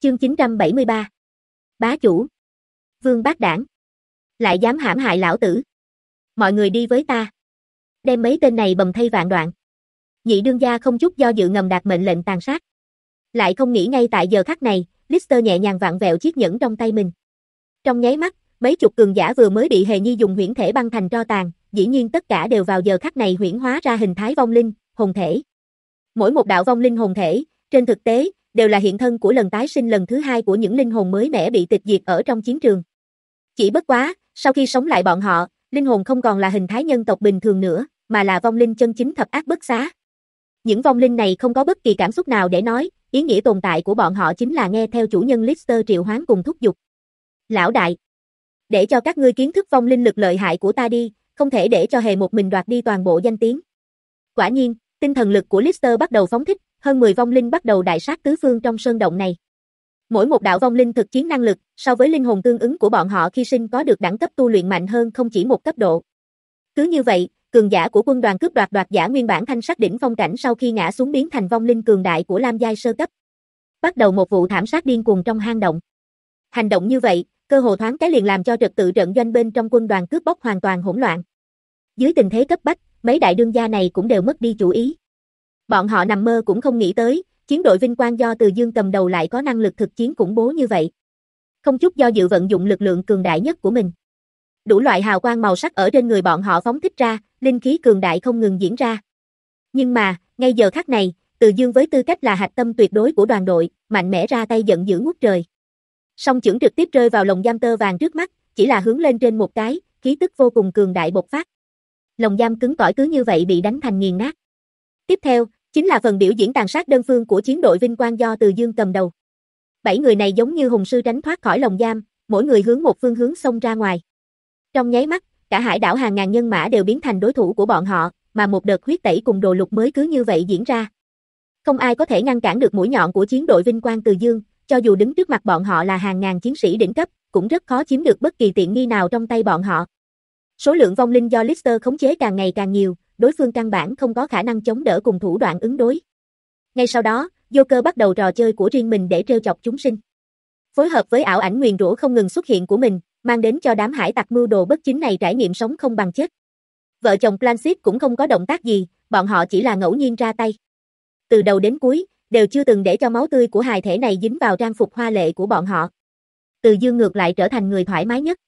Chương 973 Bá chủ. Vương bác đảng. Lại dám hãm hại lão tử. Mọi người đi với ta. Đem mấy tên này bầm thay vạn đoạn. Nhị đương gia không chút do dự ngầm đạt mệnh lệnh tàn sát. Lại không nghĩ ngay tại giờ khắc này Lister nhẹ nhàng vặn vẹo chiếc nhẫn trong tay mình. Trong nháy mắt Mấy chục cường giả vừa mới bị hề nhi dùng huyễn thể băng thành tro tàn Dĩ nhiên tất cả đều vào giờ khắc này huyễn hóa ra hình thái vong linh, hồn thể. Mỗi một đạo vong linh hồn thể Trên thực tế đều là hiện thân của lần tái sinh lần thứ hai của những linh hồn mới mẻ bị tịch diệt ở trong chiến trường. Chỉ bất quá, sau khi sống lại bọn họ, linh hồn không còn là hình thái nhân tộc bình thường nữa, mà là vong linh chân chính thập ác bất xá. Những vong linh này không có bất kỳ cảm xúc nào để nói, ý nghĩa tồn tại của bọn họ chính là nghe theo chủ nhân Lister triệu hoán cùng thúc giục. Lão đại, để cho các ngươi kiến thức vong linh lực lợi hại của ta đi, không thể để cho hề một mình đoạt đi toàn bộ danh tiếng. Quả nhiên, tinh thần lực của Lister bắt đầu phóng thích, hơn 10 vong linh bắt đầu đại sát tứ phương trong sơn động này. Mỗi một đạo vong linh thực chiến năng lực, so với linh hồn tương ứng của bọn họ khi sinh có được đẳng cấp tu luyện mạnh hơn không chỉ một cấp độ. Cứ như vậy, cường giả của quân đoàn cướp đoạt đoạt giả nguyên bản thanh sắc đỉnh phong cảnh sau khi ngã xuống biến thành vong linh cường đại của Lam giai sơ cấp. Bắt đầu một vụ thảm sát điên cuồng trong hang động. Hành động như vậy, cơ hồ thoáng cái liền làm cho trật tự trận doanh bên trong quân đoàn cướp bóc hoàn toàn hỗn loạn. Dưới tình thế cấp bách, mấy đại đương gia này cũng đều mất đi chủ ý. Bọn họ nằm mơ cũng không nghĩ tới, chiến đội vinh quang do Từ Dương cầm đầu lại có năng lực thực chiến khủng bố như vậy. Không chút do dự vận dụng lực lượng cường đại nhất của mình. Đủ loại hào quang màu sắc ở trên người bọn họ phóng thích ra, linh khí cường đại không ngừng diễn ra. Nhưng mà, ngay giờ khắc này, Từ Dương với tư cách là hạch tâm tuyệt đối của đoàn đội, mạnh mẽ ra tay giận dữ ngút trời. Song chưởng trực tiếp rơi vào lồng giam tơ vàng trước mắt, chỉ là hướng lên trên một cái, khí tức vô cùng cường đại bộc phát. Lồng giam cứng cỏi cứ như vậy bị đánh thành nghiền nát. Tiếp theo, chính là phần biểu diễn tàn sát đơn phương của chiến đội Vinh Quang do Từ Dương cầm đầu. Bảy người này giống như hùng sư tránh thoát khỏi lồng giam, mỗi người hướng một phương hướng xông ra ngoài. Trong nháy mắt, cả hải đảo hàng ngàn nhân mã đều biến thành đối thủ của bọn họ, mà một đợt huyết tẩy cùng đồ lục mới cứ như vậy diễn ra. Không ai có thể ngăn cản được mũi nhọn của chiến đội Vinh Quang Từ Dương, cho dù đứng trước mặt bọn họ là hàng ngàn chiến sĩ đỉnh cấp, cũng rất khó chiếm được bất kỳ tiện nghi nào trong tay bọn họ. Số lượng vong linh do Lister khống chế càng ngày càng nhiều, đối phương căn bản không có khả năng chống đỡ cùng thủ đoạn ứng đối. Ngay sau đó, Joker bắt đầu trò chơi của riêng mình để trêu chọc chúng sinh. Phối hợp với ảo ảnh nguyền rủa không ngừng xuất hiện của mình, mang đến cho đám hải tặc mưu đồ bất chính này trải nghiệm sống không bằng chết. Vợ chồng Plancid cũng không có động tác gì, bọn họ chỉ là ngẫu nhiên ra tay. Từ đầu đến cuối, đều chưa từng để cho máu tươi của hài thể này dính vào trang phục hoa lệ của bọn họ. Từ dương ngược lại trở thành người thoải mái nhất.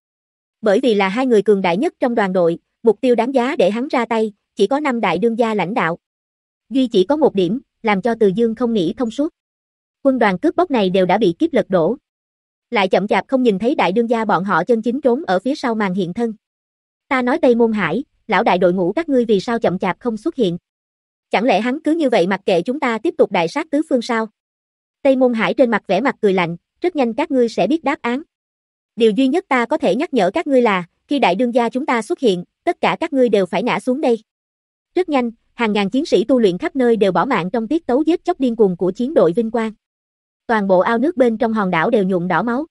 Bởi vì là hai người cường đại nhất trong đoàn đội, mục tiêu đáng giá để hắn ra tay, chỉ có năm đại đương gia lãnh đạo. Duy chỉ có một điểm, làm cho Từ Dương không nghĩ thông suốt. Quân đoàn cướp bóc này đều đã bị kiếp lật đổ. Lại chậm chạp không nhìn thấy đại đương gia bọn họ chân chính trốn ở phía sau màn hiện thân. Ta nói Tây Môn Hải, lão đại đội ngũ các ngươi vì sao chậm chạp không xuất hiện? Chẳng lẽ hắn cứ như vậy mặc kệ chúng ta tiếp tục đại sát tứ phương sao? Tây Môn Hải trên mặt vẻ mặt cười lạnh, rất nhanh các ngươi sẽ biết đáp án. Điều duy nhất ta có thể nhắc nhở các ngươi là, khi đại đương gia chúng ta xuất hiện, tất cả các ngươi đều phải ngã xuống đây. Rất nhanh, hàng ngàn chiến sĩ tu luyện khắp nơi đều bỏ mạng trong tiết tấu giết chóc điên cuồng của chiến đội Vinh Quang. Toàn bộ ao nước bên trong hòn đảo đều nhuộm đỏ máu.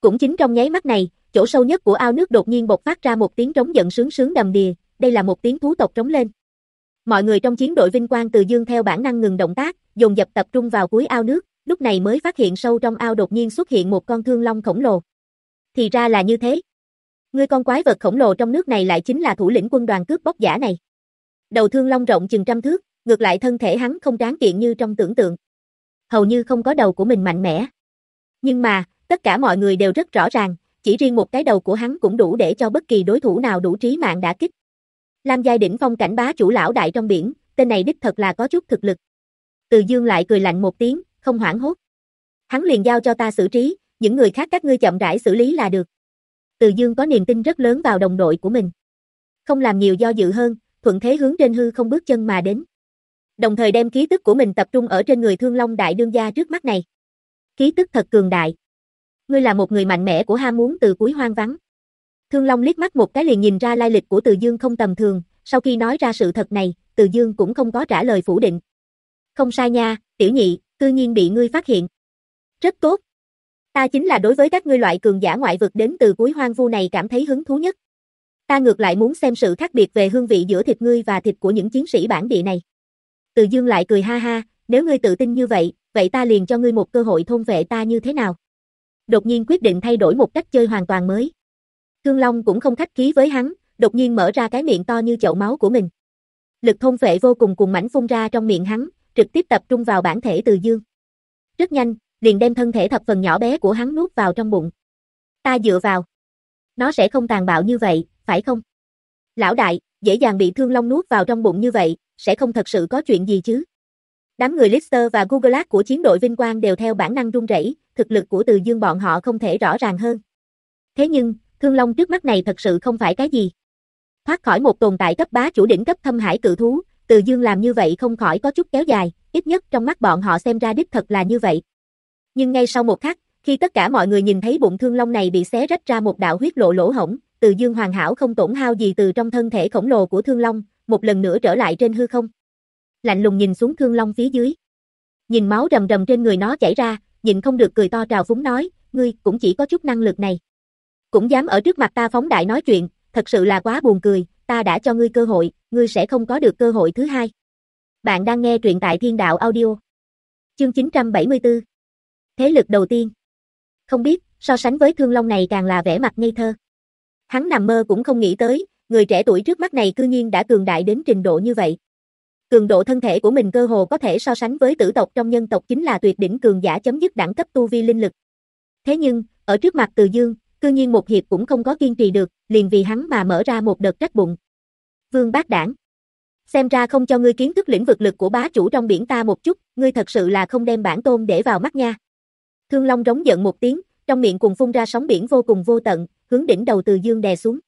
Cũng chính trong nháy mắt này, chỗ sâu nhất của ao nước đột nhiên bộc phát ra một tiếng trống giận sướng sướng đầm đìa, đây là một tiếng thú tộc trống lên. Mọi người trong chiến đội Vinh Quang từ dương theo bản năng ngừng động tác, dồn dập tập trung vào cuối ao nước, lúc này mới phát hiện sâu trong ao đột nhiên xuất hiện một con thương long khổng lồ. Thì ra là như thế. Người con quái vật khổng lồ trong nước này lại chính là thủ lĩnh quân đoàn cướp bóc giả này. Đầu thương long rộng chừng trăm thước, ngược lại thân thể hắn không tráng kiện như trong tưởng tượng. Hầu như không có đầu của mình mạnh mẽ. Nhưng mà, tất cả mọi người đều rất rõ ràng, chỉ riêng một cái đầu của hắn cũng đủ để cho bất kỳ đối thủ nào đủ trí mạng đã kích. Lam Giai đỉnh phong cảnh bá chủ lão đại trong biển, tên này đích thật là có chút thực lực. Từ Dương lại cười lạnh một tiếng, không hoảng hốt. Hắn liền giao cho ta xử trí, những người khác các ngươi chậm rãi xử lý là được. Từ Dương có niềm tin rất lớn vào đồng đội của mình. Không làm nhiều do dự hơn, thuận thế hướng trên hư không bước chân mà đến. Đồng thời đem khí tức của mình tập trung ở trên người Thương Long đại đương gia trước mắt này. Khí tức thật cường đại. Ngươi là một người mạnh mẽ của ham muốn từ cuối hoang vắng. Thương Long liếc mắt một cái liền nhìn ra lai lịch của Từ Dương không tầm thường, sau khi nói ra sự thật này, Từ Dương cũng không có trả lời phủ định. Không sai nha, tiểu nhị, cư nhiên bị ngươi phát hiện. Rất tốt. Ta chính là đối với các ngươi loại cường giả ngoại vực đến từ cuối hoang vu này cảm thấy hứng thú nhất. Ta ngược lại muốn xem sự khác biệt về hương vị giữa thịt ngươi và thịt của những chiến sĩ bản địa này. Từ dương lại cười ha ha, nếu ngươi tự tin như vậy, vậy ta liền cho ngươi một cơ hội thôn vệ ta như thế nào? Đột nhiên quyết định thay đổi một cách chơi hoàn toàn mới. Thương Long cũng không khách khí với hắn, đột nhiên mở ra cái miệng to như chậu máu của mình. Lực thôn vệ vô cùng cùng mảnh phun ra trong miệng hắn, trực tiếp tập trung vào bản thể Từ Dương. Rất nhanh, liền đem thân thể thập phần nhỏ bé của hắn nuốt vào trong bụng. Ta dựa vào. Nó sẽ không tàn bạo như vậy, phải không? Lão đại, dễ dàng bị thương long nuốt vào trong bụng như vậy, sẽ không thật sự có chuyện gì chứ? Đám người Lister và Google của chiến đội Vinh Quang đều theo bản năng run rẩy, thực lực của Từ Dương bọn họ không thể rõ ràng hơn. Thế nhưng, Thương Long trước mắt này thật sự không phải cái gì. Thoát khỏi một tồn tại cấp bá chủ đỉnh cấp thâm hải cự thú, Từ Dương làm như vậy không khỏi có chút kéo dài, ít nhất trong mắt bọn họ xem ra đích thật là như vậy. Nhưng ngay sau một khắc, khi tất cả mọi người nhìn thấy bụng Thương Long này bị xé rách ra một đạo huyết lộ lỗ hổng, Từ Dương hoàn hảo không tổn hao gì từ trong thân thể khổng lồ của Thương Long, một lần nữa trở lại trên hư không. Lạnh lùng nhìn xuống Thương Long phía dưới. Nhìn máu rầm rầm trên người nó chảy ra, nhìn không được cười to trào phúng nói, ngươi cũng chỉ có chút năng lực này. Cũng dám ở trước mặt ta phóng đại nói chuyện, thật sự là quá buồn cười, ta đã cho ngươi cơ hội, ngươi sẽ không có được cơ hội thứ hai. Bạn đang nghe truyện tại Thiên Đạo Audio. Chương 974. Thế lực đầu tiên. Không biết, so sánh với Thương Long này càng là vẻ mặt ngây thơ. Hắn nằm mơ cũng không nghĩ tới, người trẻ tuổi trước mắt này cư nhiên đã cường đại đến trình độ như vậy. Cường độ thân thể của mình cơ hồ có thể so sánh với tử tộc trong nhân tộc chính là tuyệt đỉnh cường giả chấm dứt đẳng cấp tu vi linh lực. Thế nhưng, ở trước mặt Từ Dương, cư nhiên một hiệp cũng không có kiên trì được, liền vì hắn mà mở ra một đợt trách bụng. Vương Bác Đảng Xem ra không cho ngươi kiến thức lĩnh vực lực của bá chủ trong biển ta một chút, ngươi thật sự là không đem bản tôn để vào mắt nha. Thương Long rống giận một tiếng, trong miệng cùng phun ra sóng biển vô cùng vô tận, hướng đỉnh đầu Từ Dương đè xuống.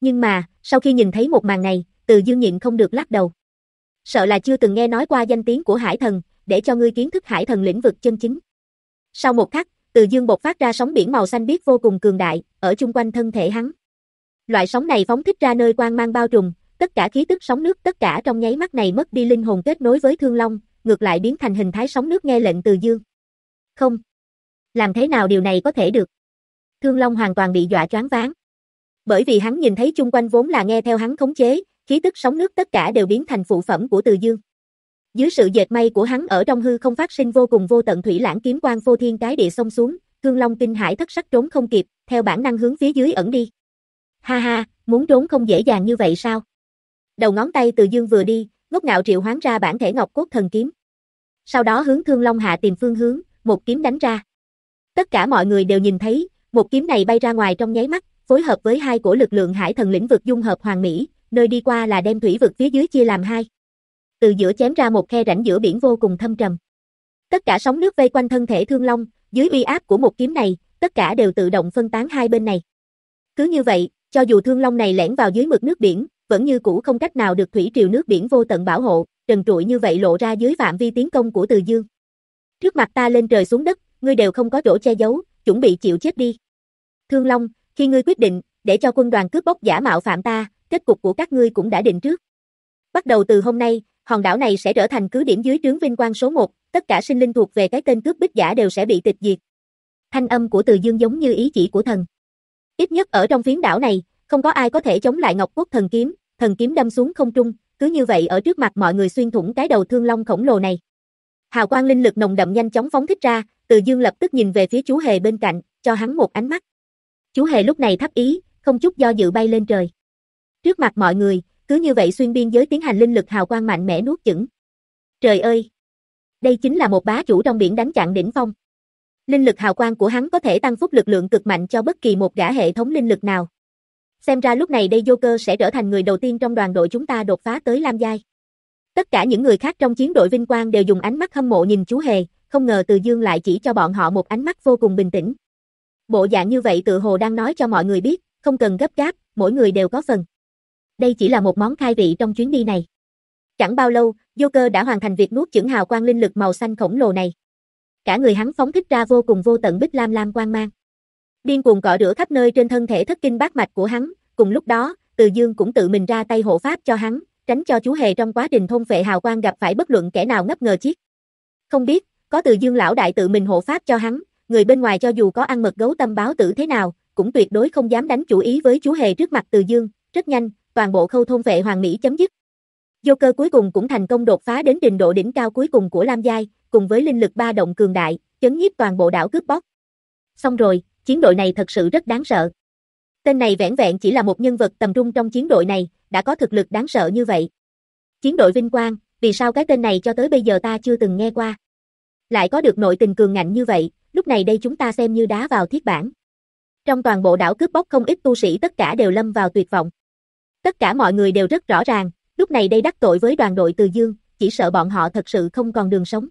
Nhưng mà, sau khi nhìn thấy một màn này, Từ Dương nhịn không được lắc đầu. Sợ là chưa từng nghe nói qua danh tiếng của Hải Thần, để cho ngươi kiến thức Hải Thần lĩnh vực chân chính. Sau một khắc, Từ Dương bộc phát ra sóng biển màu xanh biếc vô cùng cường đại, ở chung quanh thân thể hắn. Loại sóng này phóng thích ra nơi quang mang bao trùm, tất cả khí tức sóng nước tất cả trong nháy mắt này mất đi linh hồn kết nối với Thương Long, ngược lại biến thành hình thái sóng nước nghe lệnh Từ Dương. Không. Làm thế nào điều này có thể được? Thương Long hoàn toàn bị dọa choáng váng. Bởi vì hắn nhìn thấy chung quanh vốn là nghe theo hắn khống chế, khí tức sóng nước tất cả đều biến thành phụ phẩm của Từ Dương. Dưới sự dệt may của hắn ở trong hư không phát sinh vô cùng vô tận thủy lãng kiếm quang phô thiên cái địa xông xuống, Thương Long kinh hải thất sắc trốn không kịp, theo bản năng hướng phía dưới ẩn đi. Ha ha, muốn trốn không dễ dàng như vậy sao? Đầu ngón tay Từ Dương vừa đi, ngốc ngạo triệu hoán ra bản thể ngọc cốt thần kiếm. Sau đó hướng Thương Long hạ tìm phương hướng, một kiếm đánh ra. Tất cả mọi người đều nhìn thấy, một kiếm này bay ra ngoài trong nháy mắt, phối hợp với hai cổ lực lượng hải thần lĩnh vực dung hợp hoàn mỹ, nơi đi qua là đem thủy vực phía dưới chia làm hai. Từ giữa chém ra một khe rãnh giữa biển vô cùng thâm trầm. Tất cả sóng nước vây quanh thân thể Thương Long, dưới uy áp của một kiếm này, tất cả đều tự động phân tán hai bên này. Cứ như vậy, cho dù Thương Long này lẻn vào dưới mực nước biển, vẫn như cũ không cách nào được thủy triều nước biển vô tận bảo hộ, trần trụi như vậy lộ ra dưới phạm vi tiến công của Từ Dương. Trước mặt ta lên trời xuống đất, ngươi đều không có chỗ che giấu, chuẩn bị chịu chết đi. Thương Long, khi ngươi quyết định, để cho quân đoàn cướp bóc giả mạo phạm ta, kết cục của các ngươi cũng đã định trước. Bắt đầu từ hôm nay, hòn đảo này sẽ trở thành cứ điểm dưới trướng vinh quang số 1, tất cả sinh linh thuộc về cái tên cướp bích giả đều sẽ bị tịch diệt. Thanh âm của Từ Dương giống như ý chỉ của thần. Ít nhất ở trong phiến đảo này, không có ai có thể chống lại Ngọc Quốc thần kiếm, thần kiếm đâm xuống không trung, cứ như vậy ở trước mặt mọi người xuyên thủng cái đầu thương long khổng lồ này. Hào quang linh lực nồng đậm nhanh chóng phóng thích ra, từ Dương lập tức nhìn về phía chú hề bên cạnh, cho hắn một ánh mắt. Chú hề lúc này thấp ý, không chút do dự bay lên trời. Trước mặt mọi người, cứ như vậy xuyên biên giới tiến hành linh lực hào quang mạnh mẽ nuốt chửng. Trời ơi! Đây chính là một bá chủ trong biển đánh chặn đỉnh phong. Linh lực hào quang của hắn có thể tăng phúc lực lượng cực mạnh cho bất kỳ một gã hệ thống linh lực nào. Xem ra lúc này đây Joker sẽ trở thành người đầu tiên trong đoàn đội chúng ta đột phá tới Lam Giai. Tất cả những người khác trong chiến đội Vinh Quang đều dùng ánh mắt hâm mộ nhìn chú Hề, không ngờ Từ Dương lại chỉ cho bọn họ một ánh mắt vô cùng bình tĩnh. Bộ dạng như vậy tự hồ đang nói cho mọi người biết, không cần gấp gáp, mỗi người đều có phần. Đây chỉ là một món khai vị trong chuyến đi này. Chẳng bao lâu, Joker đã hoàn thành việc nuốt chửng hào quang linh lực màu xanh khổng lồ này. Cả người hắn phóng thích ra vô cùng vô tận bích lam lam quang mang. Điên cuồng cọ rửa khắp nơi trên thân thể thất kinh bát mạch của hắn, cùng lúc đó, Từ Dương cũng tự mình ra tay hộ pháp cho hắn, tránh cho chú hề trong quá trình thôn phệ hào quang gặp phải bất luận kẻ nào ngấp ngờ chiếc. Không biết, có Từ Dương lão đại tự mình hộ pháp cho hắn, người bên ngoài cho dù có ăn mật gấu tâm báo tử thế nào, cũng tuyệt đối không dám đánh chủ ý với chú hề trước mặt Từ Dương, rất nhanh, toàn bộ khâu thôn vệ hoàng mỹ chấm dứt. Joker cuối cùng cũng thành công đột phá đến trình độ đỉnh cao cuối cùng của Lam Giai, cùng với linh lực ba động cường đại, chấn nhiếp toàn bộ đảo cướp bóc. Xong rồi, chiến đội này thật sự rất đáng sợ. Tên này vẻn vẹn chỉ là một nhân vật tầm trung trong chiến đội này, đã có thực lực đáng sợ như vậy. Chiến đội Vinh Quang, vì sao cái tên này cho tới bây giờ ta chưa từng nghe qua? Lại có được nội tình cường ngạnh như vậy, lúc này đây chúng ta xem như đá vào thiết bản. Trong toàn bộ đảo cướp bóc không ít tu sĩ tất cả đều lâm vào tuyệt vọng. Tất cả mọi người đều rất rõ ràng, lúc này đây đắc tội với đoàn đội Từ Dương, chỉ sợ bọn họ thật sự không còn đường sống.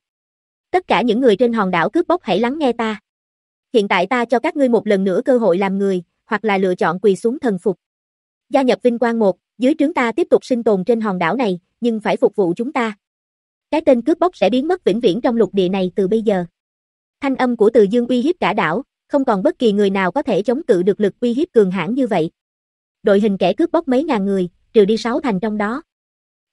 Tất cả những người trên hòn đảo cướp bóc hãy lắng nghe ta. Hiện tại ta cho các ngươi một lần nữa cơ hội làm người, hoặc là lựa chọn quỳ xuống thần phục. Gia nhập Vinh Quang 1, dưới trướng ta tiếp tục sinh tồn trên hòn đảo này, nhưng phải phục vụ chúng ta. Cái tên cướp bóc sẽ biến mất vĩnh viễn trong lục địa này từ bây giờ. Thanh âm của Từ Dương uy hiếp cả đảo, không còn bất kỳ người nào có thể chống cự được lực uy hiếp cường hãn như vậy. Đội hình kẻ cướp bóc mấy ngàn người, trừ đi sáu thành trong đó.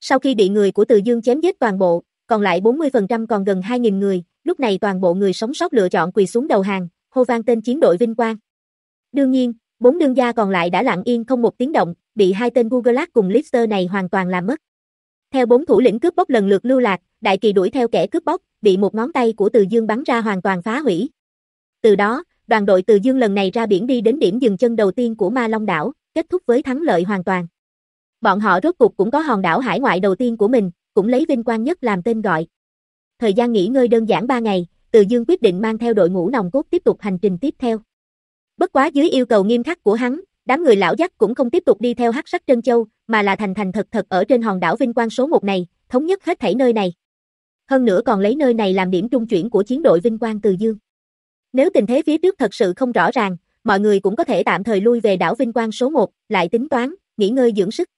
Sau khi bị người của Từ Dương chém giết toàn bộ, còn lại 40% còn gần 2.000 người, lúc này toàn bộ người sống sót lựa chọn quỳ xuống đầu hàng, hô vang tên chiến đội vinh quang. Đương nhiên, bốn đương gia còn lại đã lặng yên không một tiếng động, bị hai tên Google cùng Lister này hoàn toàn làm mất. Theo bốn thủ lĩnh cướp bóc lần lượt lưu lạc, đại kỳ đuổi theo kẻ cướp bóc, bị một ngón tay của Từ Dương bắn ra hoàn toàn phá hủy. Từ đó, đoàn đội Từ Dương lần này ra biển đi đến điểm dừng chân đầu tiên của Ma Long đảo, kết thúc với thắng lợi hoàn toàn. Bọn họ rốt cục cũng có hòn đảo hải ngoại đầu tiên của mình, cũng lấy vinh quang nhất làm tên gọi. Thời gian nghỉ ngơi đơn giản 3 ngày, Từ Dương quyết định mang theo đội ngũ nòng cốt tiếp tục hành trình tiếp theo. Bất quá dưới yêu cầu nghiêm khắc của hắn, đám người lão dắt cũng không tiếp tục đi theo hắc sắc Trân Châu, mà là thành thành thật thật ở trên hòn đảo vinh quang số 1 này, thống nhất hết thảy nơi này. Hơn nữa còn lấy nơi này làm điểm trung chuyển của chiến đội vinh quang Từ Dương. Nếu tình thế phía trước thật sự không rõ ràng, mọi người cũng có thể tạm thời lui về đảo Vinh Quang số 1, lại tính toán, nghỉ ngơi dưỡng sức.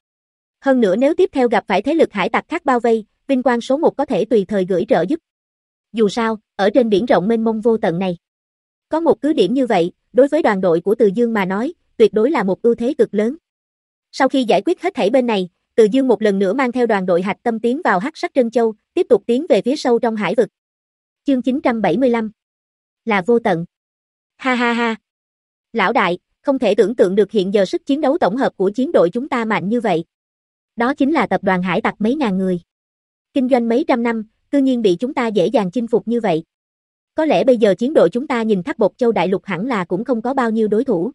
Hơn nữa nếu tiếp theo gặp phải thế lực hải tặc khác bao vây, Vinh Quang số 1 có thể tùy thời gửi trợ giúp. Dù sao, ở trên biển rộng mênh mông vô tận này, có một cứ điểm như vậy, đối với đoàn đội của Từ Dương mà nói, tuyệt đối là một ưu thế cực lớn. Sau khi giải quyết hết thảy bên này, Từ Dương một lần nữa mang theo đoàn đội hạch tâm tiến vào hắc sắc Trân Châu, tiếp tục tiến về phía sâu trong hải vực. Chương 975 Là vô tận. Ha ha ha. Lão đại, không thể tưởng tượng được hiện giờ sức chiến đấu tổng hợp của chiến đội chúng ta mạnh như vậy. Đó chính là tập đoàn hải tặc mấy ngàn người. Kinh doanh mấy trăm năm, tự nhiên bị chúng ta dễ dàng chinh phục như vậy. Có lẽ bây giờ chiến đội chúng ta nhìn tháp bột châu đại lục hẳn là cũng không có bao nhiêu đối thủ.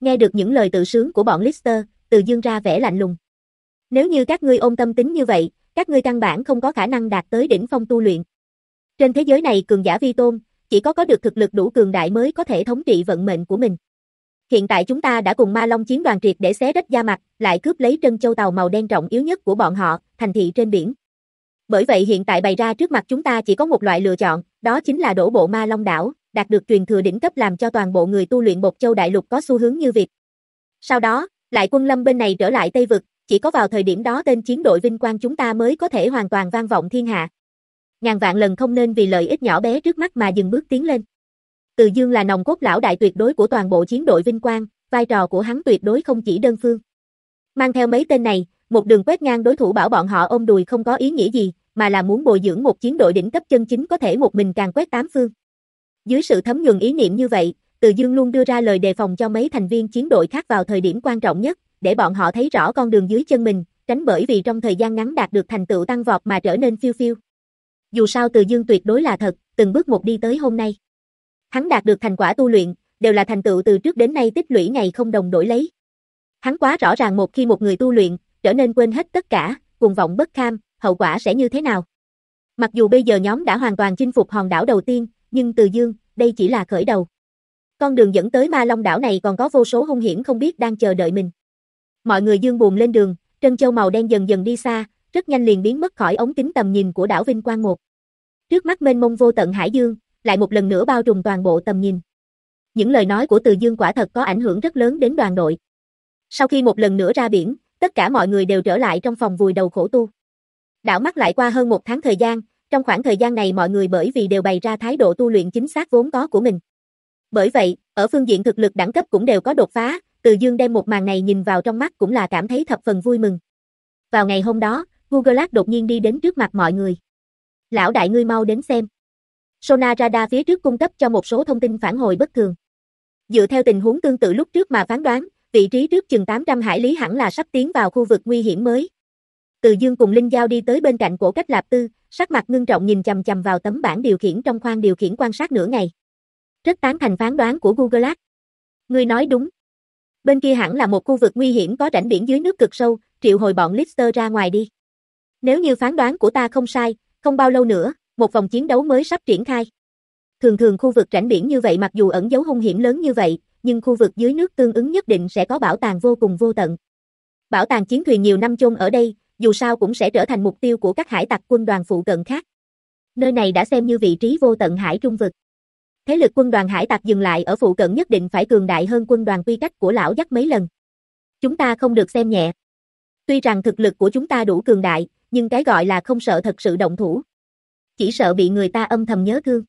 Nghe được những lời tự sướng của bọn Lister, từ dương ra vẻ lạnh lùng. Nếu như các ngươi ôm tâm tính như vậy, các ngươi căn bản không có khả năng đạt tới đỉnh phong tu luyện. Trên thế giới này cường giả vi tôn, chỉ có có được thực lực đủ cường đại mới có thể thống trị vận mệnh của mình. Hiện tại chúng ta đã cùng Ma Long chiến đoàn triệt để xé rách da mặt, lại cướp lấy trân châu tàu màu đen trọng yếu nhất của bọn họ, thành thị trên biển. Bởi vậy hiện tại bày ra trước mặt chúng ta chỉ có một loại lựa chọn, đó chính là đổ bộ Ma Long đảo, đạt được truyền thừa đỉnh cấp làm cho toàn bộ người tu luyện Bột Châu Đại Lục có xu hướng như việc. Sau đó, lại quân lâm bên này trở lại Tây Vực, chỉ có vào thời điểm đó tên chiến đội vinh quang chúng ta mới có thể hoàn toàn vang vọng thiên hạ. Ngàn vạn lần không nên vì lợi ích nhỏ bé trước mắt mà dừng bước tiến lên. Từ Dương là nòng cốt lão đại tuyệt đối của toàn bộ chiến đội vinh quang, vai trò của hắn tuyệt đối không chỉ đơn phương. Mang theo mấy tên này, một đường quét ngang đối thủ bảo bọn họ ôm đùi không có ý nghĩa gì, mà là muốn bồi dưỡng một chiến đội đỉnh cấp chân chính có thể một mình càng quét tám phương. Dưới sự thấm nhuần ý niệm như vậy, Từ Dương luôn đưa ra lời đề phòng cho mấy thành viên chiến đội khác vào thời điểm quan trọng nhất, để bọn họ thấy rõ con đường dưới chân mình, tránh bởi vì trong thời gian ngắn đạt được thành tựu tăng vọt mà trở nên phiêu phiêu. Dù sao Từ Dương tuyệt đối là thật, từng bước một đi tới hôm nay. Hắn đạt được thành quả tu luyện, đều là thành tựu từ trước đến nay tích lũy ngày không đồng đổi lấy. Hắn quá rõ ràng một khi một người tu luyện, trở nên quên hết tất cả, cuồng vọng bất kham, hậu quả sẽ như thế nào. Mặc dù bây giờ nhóm đã hoàn toàn chinh phục hòn đảo đầu tiên, nhưng từ dương, đây chỉ là khởi đầu. Con đường dẫn tới ma long đảo này còn có vô số hung hiểm không biết đang chờ đợi mình. Mọi người dương buồn lên đường, trân châu màu đen dần dần đi xa, rất nhanh liền biến mất khỏi ống kính tầm nhìn của đảo Vinh Quang một. Trước mắt mênh mông vô tận hải dương, lại một lần nữa bao trùm toàn bộ tầm nhìn. Những lời nói của Từ Dương quả thật có ảnh hưởng rất lớn đến đoàn đội. Sau khi một lần nữa ra biển, tất cả mọi người đều trở lại trong phòng vùi đầu khổ tu. Đảo mắt lại qua hơn một tháng thời gian, trong khoảng thời gian này mọi người bởi vì đều bày ra thái độ tu luyện chính xác vốn có của mình. Bởi vậy, ở phương diện thực lực đẳng cấp cũng đều có đột phá, từ Dương đem một màn này nhìn vào trong mắt cũng là cảm thấy thập phần vui mừng. Vào ngày hôm đó, Google đột nhiên đi đến trước mặt mọi người. Lão đại ngươi mau đến xem. Sona radar phía trước cung cấp cho một số thông tin phản hồi bất thường. Dựa theo tình huống tương tự lúc trước mà phán đoán, vị trí trước chừng 800 hải lý hẳn là sắp tiến vào khu vực nguy hiểm mới. Từ Dương cùng Linh Giao đi tới bên cạnh cổ cách Lạp Tư, sắc mặt ngưng trọng nhìn chầm chầm vào tấm bảng điều khiển trong khoang điều khiển quan sát nửa ngày. Rất tán thành phán đoán của Google Glass. Ngươi nói đúng. Bên kia hẳn là một khu vực nguy hiểm có rãnh biển dưới nước cực sâu, triệu hồi bọn Lister ra ngoài đi. Nếu như phán đoán của ta không sai, không bao lâu nữa, một vòng chiến đấu mới sắp triển khai. Thường thường khu vực rãnh biển như vậy mặc dù ẩn giấu hung hiểm lớn như vậy, nhưng khu vực dưới nước tương ứng nhất định sẽ có bảo tàng vô cùng vô tận. Bảo tàng chiến thuyền nhiều năm chôn ở đây, dù sao cũng sẽ trở thành mục tiêu của các hải tặc quân đoàn phụ cận khác. Nơi này đã xem như vị trí vô tận hải trung vực. Thế lực quân đoàn hải tặc dừng lại ở phụ cận nhất định phải cường đại hơn quân đoàn quy cách của lão dắt mấy lần. Chúng ta không được xem nhẹ. Tuy rằng thực lực của chúng ta đủ cường đại, nhưng cái gọi là không sợ thật sự động thủ. Chỉ sợ bị người ta âm thầm nhớ thương.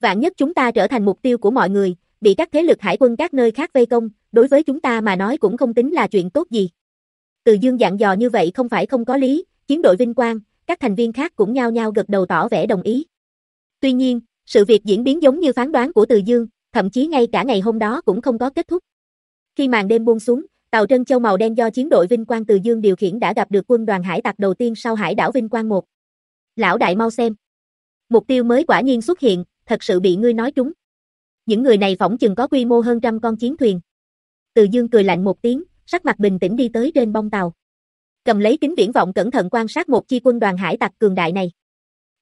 Vạn nhất chúng ta trở thành mục tiêu của mọi người, bị các thế lực hải quân các nơi khác vây công, đối với chúng ta mà nói cũng không tính là chuyện tốt gì. Từ Dương dặn dò như vậy không phải không có lý, chiến đội vinh quang, các thành viên khác cũng nhao nhao gật đầu tỏ vẻ đồng ý. Tuy nhiên, sự việc diễn biến giống như phán đoán của Từ Dương, thậm chí ngay cả ngày hôm đó cũng không có kết thúc. Khi màn đêm buông xuống, tàu Trân Châu màu đen do chiến đội Vinh Quang Từ Dương điều khiển đã gặp được quân đoàn hải tặc đầu tiên sau hải đảo Vinh Quang 1. Lão đại mau xem. Mục tiêu mới quả nhiên xuất hiện, thật sự bị ngươi nói trúng. Những người này phỏng chừng có quy mô hơn trăm con chiến thuyền. Từ Dương cười lạnh một tiếng, sắc mặt bình tĩnh đi tới trên bông tàu. Cầm lấy kính viễn vọng cẩn thận quan sát một chi quân đoàn hải tặc cường đại này.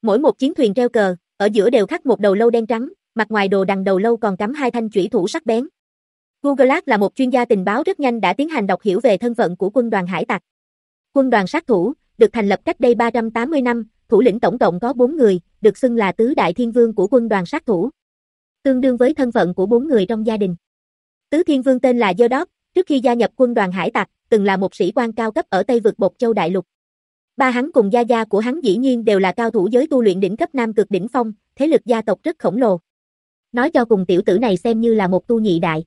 Mỗi một chiến thuyền treo cờ, ở giữa đều khắc một đầu lâu đen trắng, mặt ngoài đồ đằng đầu lâu còn cắm hai thanh chủy thủ sắc bén. Google là một chuyên gia tình báo rất nhanh đã tiến hành đọc hiểu về thân phận của quân đoàn hải tặc. Quân đoàn sát thủ, được thành lập cách đây 380 năm, thủ lĩnh tổng cộng có 4 người, được xưng là tứ đại thiên vương của quân đoàn sát thủ. Tương đương với thân phận của 4 người trong gia đình. Tứ thiên vương tên là Dodop, trước khi gia nhập quân đoàn hải tặc, từng là một sĩ quan cao cấp ở Tây vực Bột Châu Đại Lục. Ba hắn cùng gia gia của hắn dĩ nhiên đều là cao thủ giới tu luyện đỉnh cấp nam cực đỉnh phong, thế lực gia tộc rất khổng lồ. Nói cho cùng tiểu tử này xem như là một tu nhị đại.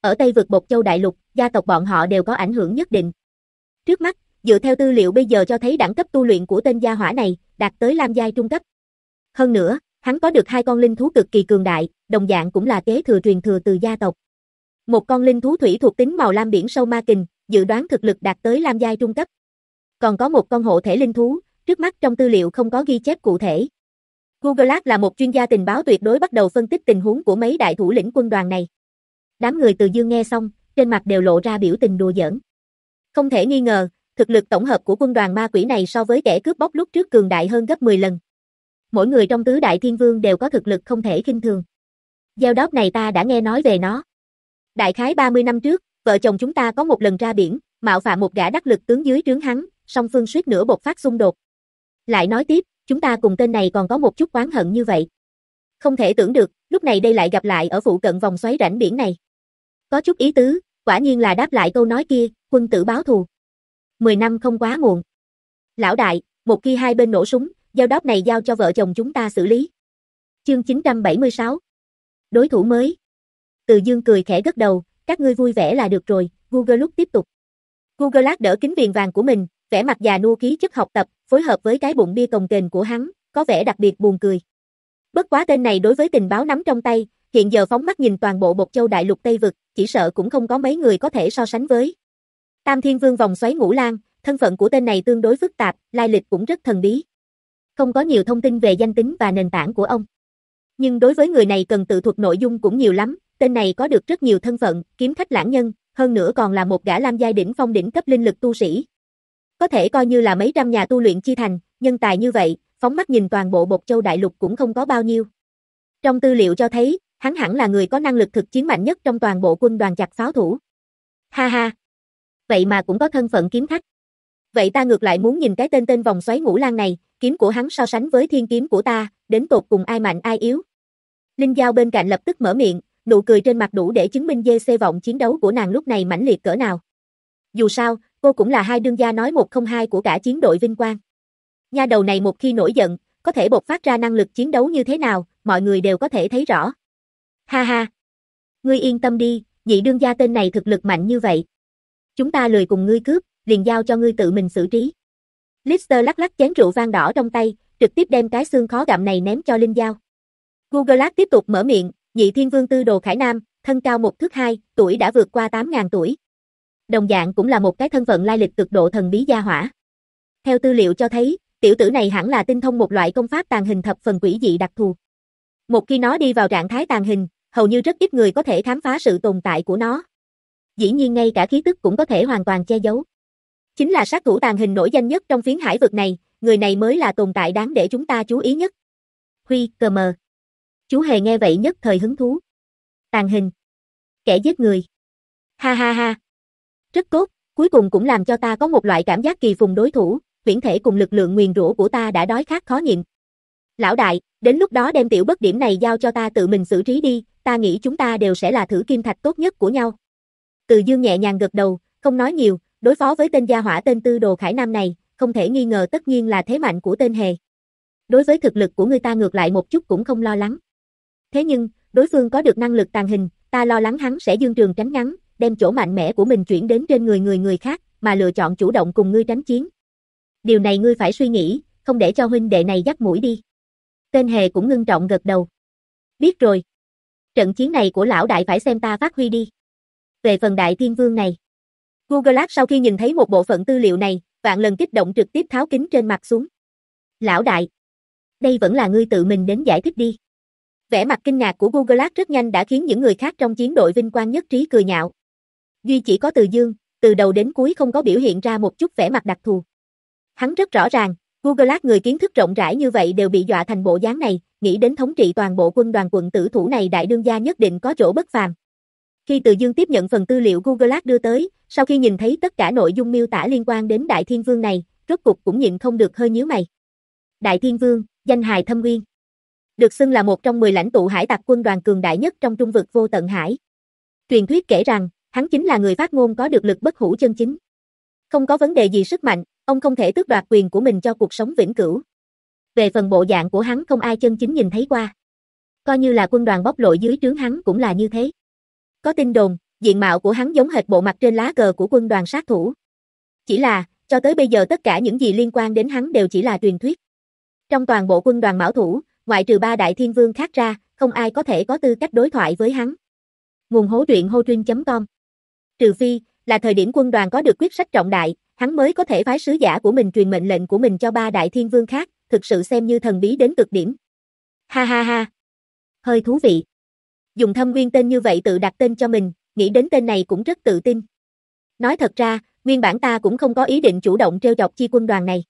Ở Tây vực Bột Châu Đại Lục, gia tộc bọn họ đều có ảnh hưởng nhất định. Trước mắt, dựa theo tư liệu bây giờ cho thấy đẳng cấp tu luyện của tên gia hỏa này, đạt tới lam giai trung cấp. Hơn nữa, hắn có được hai con linh thú cực kỳ cường đại, đồng dạng cũng là kế thừa truyền thừa từ gia tộc. Một con linh thú thủy thuộc tính màu lam biển sâu ma kình, dự đoán thực lực đạt tới lam giai trung cấp. Còn có một con hộ thể linh thú, trước mắt trong tư liệu không có ghi chép cụ thể. Google là một chuyên gia tình báo tuyệt đối bắt đầu phân tích tình huống của mấy đại thủ lĩnh quân đoàn này. Đám người từ dương nghe xong, trên mặt đều lộ ra biểu tình đùa giỡn. Không thể nghi ngờ, thực lực tổng hợp của quân đoàn ma quỷ này so với kẻ cướp bóc lúc trước cường đại hơn gấp 10 lần. Mỗi người trong tứ đại thiên vương đều có thực lực không thể kinh thường. Gieo đóp này ta đã nghe nói về nó. Đại khái 30 năm trước, vợ chồng chúng ta có một lần ra biển, mạo phạm một gã đắc lực tướng dưới trướng hắn, song phương suýt nữa bộc phát xung đột. Lại nói tiếp, chúng ta cùng tên này còn có một chút oán hận như vậy. Không thể tưởng được, lúc này đây lại gặp lại ở phụ cận vòng xoáy rãnh biển này. Có chút ý tứ, quả nhiên là đáp lại câu nói kia, quân tử báo thù. 10 năm không quá muộn. Lão đại, một khi hai bên nổ súng, giao đáp này giao cho vợ chồng chúng ta xử lý. Chương 976 Đối thủ mới Từ dương cười khẽ gật đầu, các ngươi vui vẻ là được rồi, Google lúc tiếp tục. Google lát đỡ kính viền vàng của mình, vẻ mặt già nua ký chất học tập, phối hợp với cái bụng bia cồng kềnh của hắn, có vẻ đặc biệt buồn cười. Bất quá tên này đối với tình báo nắm trong tay, hiện giờ phóng mắt nhìn toàn bộ Bột Châu Đại Lục Tây Vực, chỉ sợ cũng không có mấy người có thể so sánh với. Tam Thiên Vương vòng xoáy ngũ lang, thân phận của tên này tương đối phức tạp, lai lịch cũng rất thần bí. Không có nhiều thông tin về danh tính và nền tảng của ông. Nhưng đối với người này cần tự thuật nội dung cũng nhiều lắm, tên này có được rất nhiều thân phận, kiếm khách lãng nhân, hơn nữa còn là một gã lam giai đỉnh phong đỉnh cấp linh lực tu sĩ. Có thể coi như là mấy trăm nhà tu luyện chi thành, nhân tài như vậy, phóng mắt nhìn toàn bộ Bột Châu Đại Lục cũng không có bao nhiêu. Trong tư liệu cho thấy, hắn hẳn là người có năng lực thực chiến mạnh nhất trong toàn bộ quân đoàn chặt pháo thủ. Ha ha! Vậy mà cũng có thân phận kiếm khách. Vậy ta ngược lại muốn nhìn cái tên tên vòng xoáy ngũ lang này, kiếm của hắn so sánh với thiên kiếm của ta, đến tột cùng ai mạnh ai yếu. Linh Giao bên cạnh lập tức mở miệng, nụ cười trên mặt đủ để chứng minh dê xê vọng chiến đấu của nàng lúc này mãnh liệt cỡ nào. Dù sao, cô cũng là hai đương gia nói một không hai của cả chiến đội vinh quang. Nha đầu này một khi nổi giận, có thể bộc phát ra năng lực chiến đấu như thế nào, mọi người đều có thể thấy rõ. Ha ha! Ngươi yên tâm đi, nhị đương gia tên này thực lực mạnh như vậy. Chúng ta lười cùng ngươi cướp, liền giao cho ngươi tự mình xử trí. Lister lắc lắc chén rượu vang đỏ trong tay, trực tiếp đem cái xương khó gặm này ném cho Linh Giao. Google tiếp tục mở miệng, nhị thiên vương tư đồ Khải Nam, thân cao một thước hai, tuổi đã vượt qua 8.000 tuổi. Đồng dạng cũng là một cái thân phận lai lịch cực độ thần bí gia hỏa. Theo tư liệu cho thấy, Tiểu tử này hẳn là tinh thông một loại công pháp tàn hình thập phần quỷ dị đặc thù. Một khi nó đi vào trạng thái tàn hình, hầu như rất ít người có thể khám phá sự tồn tại của nó. Dĩ nhiên ngay cả khí tức cũng có thể hoàn toàn che giấu. Chính là sát thủ tàn hình nổi danh nhất trong phiến hải vực này, người này mới là tồn tại đáng để chúng ta chú ý nhất. Huy, cờ mờ. Chú hề nghe vậy nhất thời hứng thú. Tàn hình. Kẻ giết người. Ha ha ha. Rất tốt, cuối cùng cũng làm cho ta có một loại cảm giác kỳ phùng đối thủ, viễn thể cùng lực lượng nguyền rủa của ta đã đói khát khó nhịn. Lão đại, đến lúc đó đem tiểu bất điểm này giao cho ta tự mình xử trí đi, ta nghĩ chúng ta đều sẽ là thử kim thạch tốt nhất của nhau. Từ dương nhẹ nhàng gật đầu, không nói nhiều, đối phó với tên gia hỏa tên tư đồ khải nam này, không thể nghi ngờ tất nhiên là thế mạnh của tên hề. Đối với thực lực của người ta ngược lại một chút cũng không lo lắng. Thế nhưng, đối phương có được năng lực tàn hình, ta lo lắng hắn sẽ dương trường tránh ngắn, đem chỗ mạnh mẽ của mình chuyển đến trên người người người khác, mà lựa chọn chủ động cùng ngươi tránh chiến. Điều này ngươi phải suy nghĩ, không để cho huynh đệ này dắt mũi đi. Tên hề cũng ngưng trọng gật đầu. Biết rồi. Trận chiến này của lão đại phải xem ta phát huy đi. Về phần đại thiên vương này. Google Ads sau khi nhìn thấy một bộ phận tư liệu này, vạn lần kích động trực tiếp tháo kính trên mặt xuống. Lão đại. Đây vẫn là ngươi tự mình đến giải thích đi. Vẻ mặt kinh ngạc của Google Ads rất nhanh đã khiến những người khác trong chiến đội vinh quang nhất trí cười nhạo. Duy chỉ có từ dương, từ đầu đến cuối không có biểu hiện ra một chút vẻ mặt đặc thù. Hắn rất rõ ràng, Google Glass người kiến thức rộng rãi như vậy đều bị dọa thành bộ dáng này, nghĩ đến thống trị toàn bộ quân đoàn quận tử thủ này đại đương gia nhất định có chỗ bất phàm. Khi Từ Dương tiếp nhận phần tư liệu Google Glass đưa tới, sau khi nhìn thấy tất cả nội dung miêu tả liên quan đến Đại Thiên Vương này, rốt cục cũng nhịn không được hơi nhíu mày. Đại Thiên Vương, danh hài thâm nguyên. Được xưng là một trong 10 lãnh tụ hải tặc quân đoàn cường đại nhất trong trung vực vô tận hải. Truyền thuyết kể rằng, hắn chính là người phát ngôn có được lực bất hủ chân chính. Không có vấn đề gì sức mạnh, ông không thể tước đoạt quyền của mình cho cuộc sống vĩnh cửu. Về phần bộ dạng của hắn không ai chân chính nhìn thấy qua. Coi như là quân đoàn bóc lội dưới trướng hắn cũng là như thế. Có tin đồn, diện mạo của hắn giống hệt bộ mặt trên lá cờ của quân đoàn sát thủ. Chỉ là, cho tới bây giờ tất cả những gì liên quan đến hắn đều chỉ là truyền thuyết. Trong toàn bộ quân đoàn mão thủ, ngoại trừ ba đại thiên vương khác ra, không ai có thể có tư cách đối thoại với hắn. Nguồn hố truyện hô com Trừ phi, là thời điểm quân đoàn có được quyết sách trọng đại, hắn mới có thể phái sứ giả của mình truyền mệnh lệnh của mình cho ba đại thiên vương khác, thực sự xem như thần bí đến cực điểm. Ha ha ha. Hơi thú vị. Dùng thâm nguyên tên như vậy tự đặt tên cho mình, nghĩ đến tên này cũng rất tự tin. Nói thật ra, nguyên bản ta cũng không có ý định chủ động treo chọc chi quân đoàn này.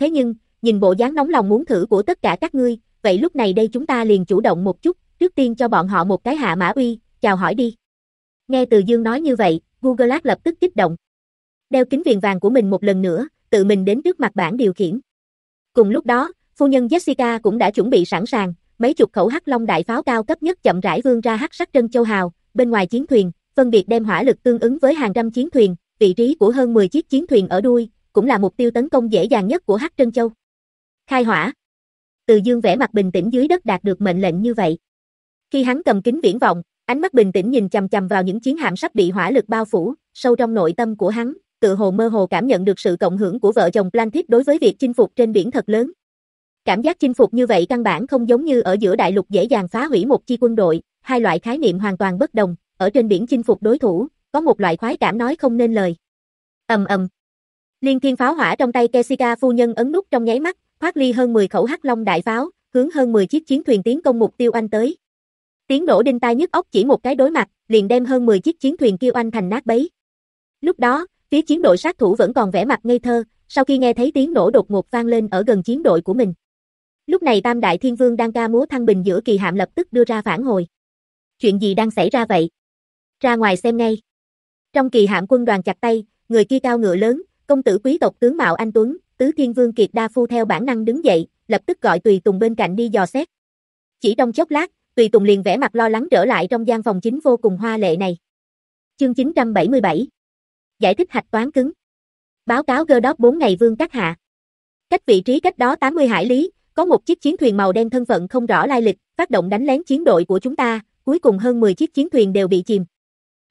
Thế nhưng, nhìn bộ dáng nóng lòng muốn thử của tất cả các ngươi, vậy lúc này đây chúng ta liền chủ động một chút, trước tiên cho bọn họ một cái hạ mã uy, chào hỏi đi. Nghe Từ Dương nói như vậy, Google Glass lập tức kích động. Đeo kính viền vàng của mình một lần nữa, tự mình đến trước mặt bảng điều khiển. Cùng lúc đó, phu nhân Jessica cũng đã chuẩn bị sẵn sàng, mấy chục khẩu hắc long đại pháo cao cấp nhất chậm rãi vươn ra hắc sắc trân châu hào, bên ngoài chiến thuyền, phân biệt đem hỏa lực tương ứng với hàng trăm chiến thuyền, vị trí của hơn 10 chiếc chiến thuyền ở đuôi, cũng là mục tiêu tấn công dễ dàng nhất của hắc trân châu. Khai hỏa. Từ Dương vẻ mặt bình tĩnh dưới đất đạt được mệnh lệnh như vậy. Khi hắn cầm kính viễn vọng, ánh mắt bình tĩnh nhìn chằm chằm vào những chiến hạm sắp bị hỏa lực bao phủ, sâu trong nội tâm của hắn, tự hồ mơ hồ cảm nhận được sự cộng hưởng của vợ chồng Plantit đối với việc chinh phục trên biển thật lớn. Cảm giác chinh phục như vậy căn bản không giống như ở giữa đại lục dễ dàng phá hủy một chi quân đội, hai loại khái niệm hoàn toàn bất đồng, ở trên biển chinh phục đối thủ, có một loại khoái cảm nói không nên lời. Ầm ầm. Liên thiên pháo hỏa trong tay Kesika phu nhân ấn nút trong nháy mắt, phát ly hơn 10 khẩu hắc long đại pháo, hướng hơn 10 chiếc chiến thuyền tiến công mục tiêu anh tới. Tiếng nổ đinh tai nhức óc chỉ một cái đối mặt, liền đem hơn 10 chiếc chiến thuyền kêu anh thành nát bấy. Lúc đó, phía chiến đội sát thủ vẫn còn vẻ mặt ngây thơ, sau khi nghe thấy tiếng nổ đột ngột vang lên ở gần chiến đội của mình. Lúc này Tam Đại Thiên Vương đang ca múa thăng bình giữa kỳ hạm lập tức đưa ra phản hồi. Chuyện gì đang xảy ra vậy? Ra ngoài xem ngay. Trong kỳ hạm quân đoàn chặt tay, người kia cao ngựa lớn, công tử quý tộc tướng Mạo Anh Tuấn, tứ thiên vương kiệt đa phu theo bản năng đứng dậy, lập tức gọi Tùy Tùng bên cạnh đi dò xét. Chỉ trong chốc lát, Tùy Tùng liền vẽ mặt lo lắng trở lại trong gian phòng chính vô cùng hoa lệ này. Chương 977 Giải thích hạch toán cứng Báo cáo gơ đót 4 ngày vương các hạ. Cách vị trí cách đó 80 hải lý, có một chiếc chiến thuyền màu đen thân phận không rõ lai lịch, phát động đánh lén chiến đội của chúng ta, cuối cùng hơn 10 chiếc chiến thuyền đều bị chìm.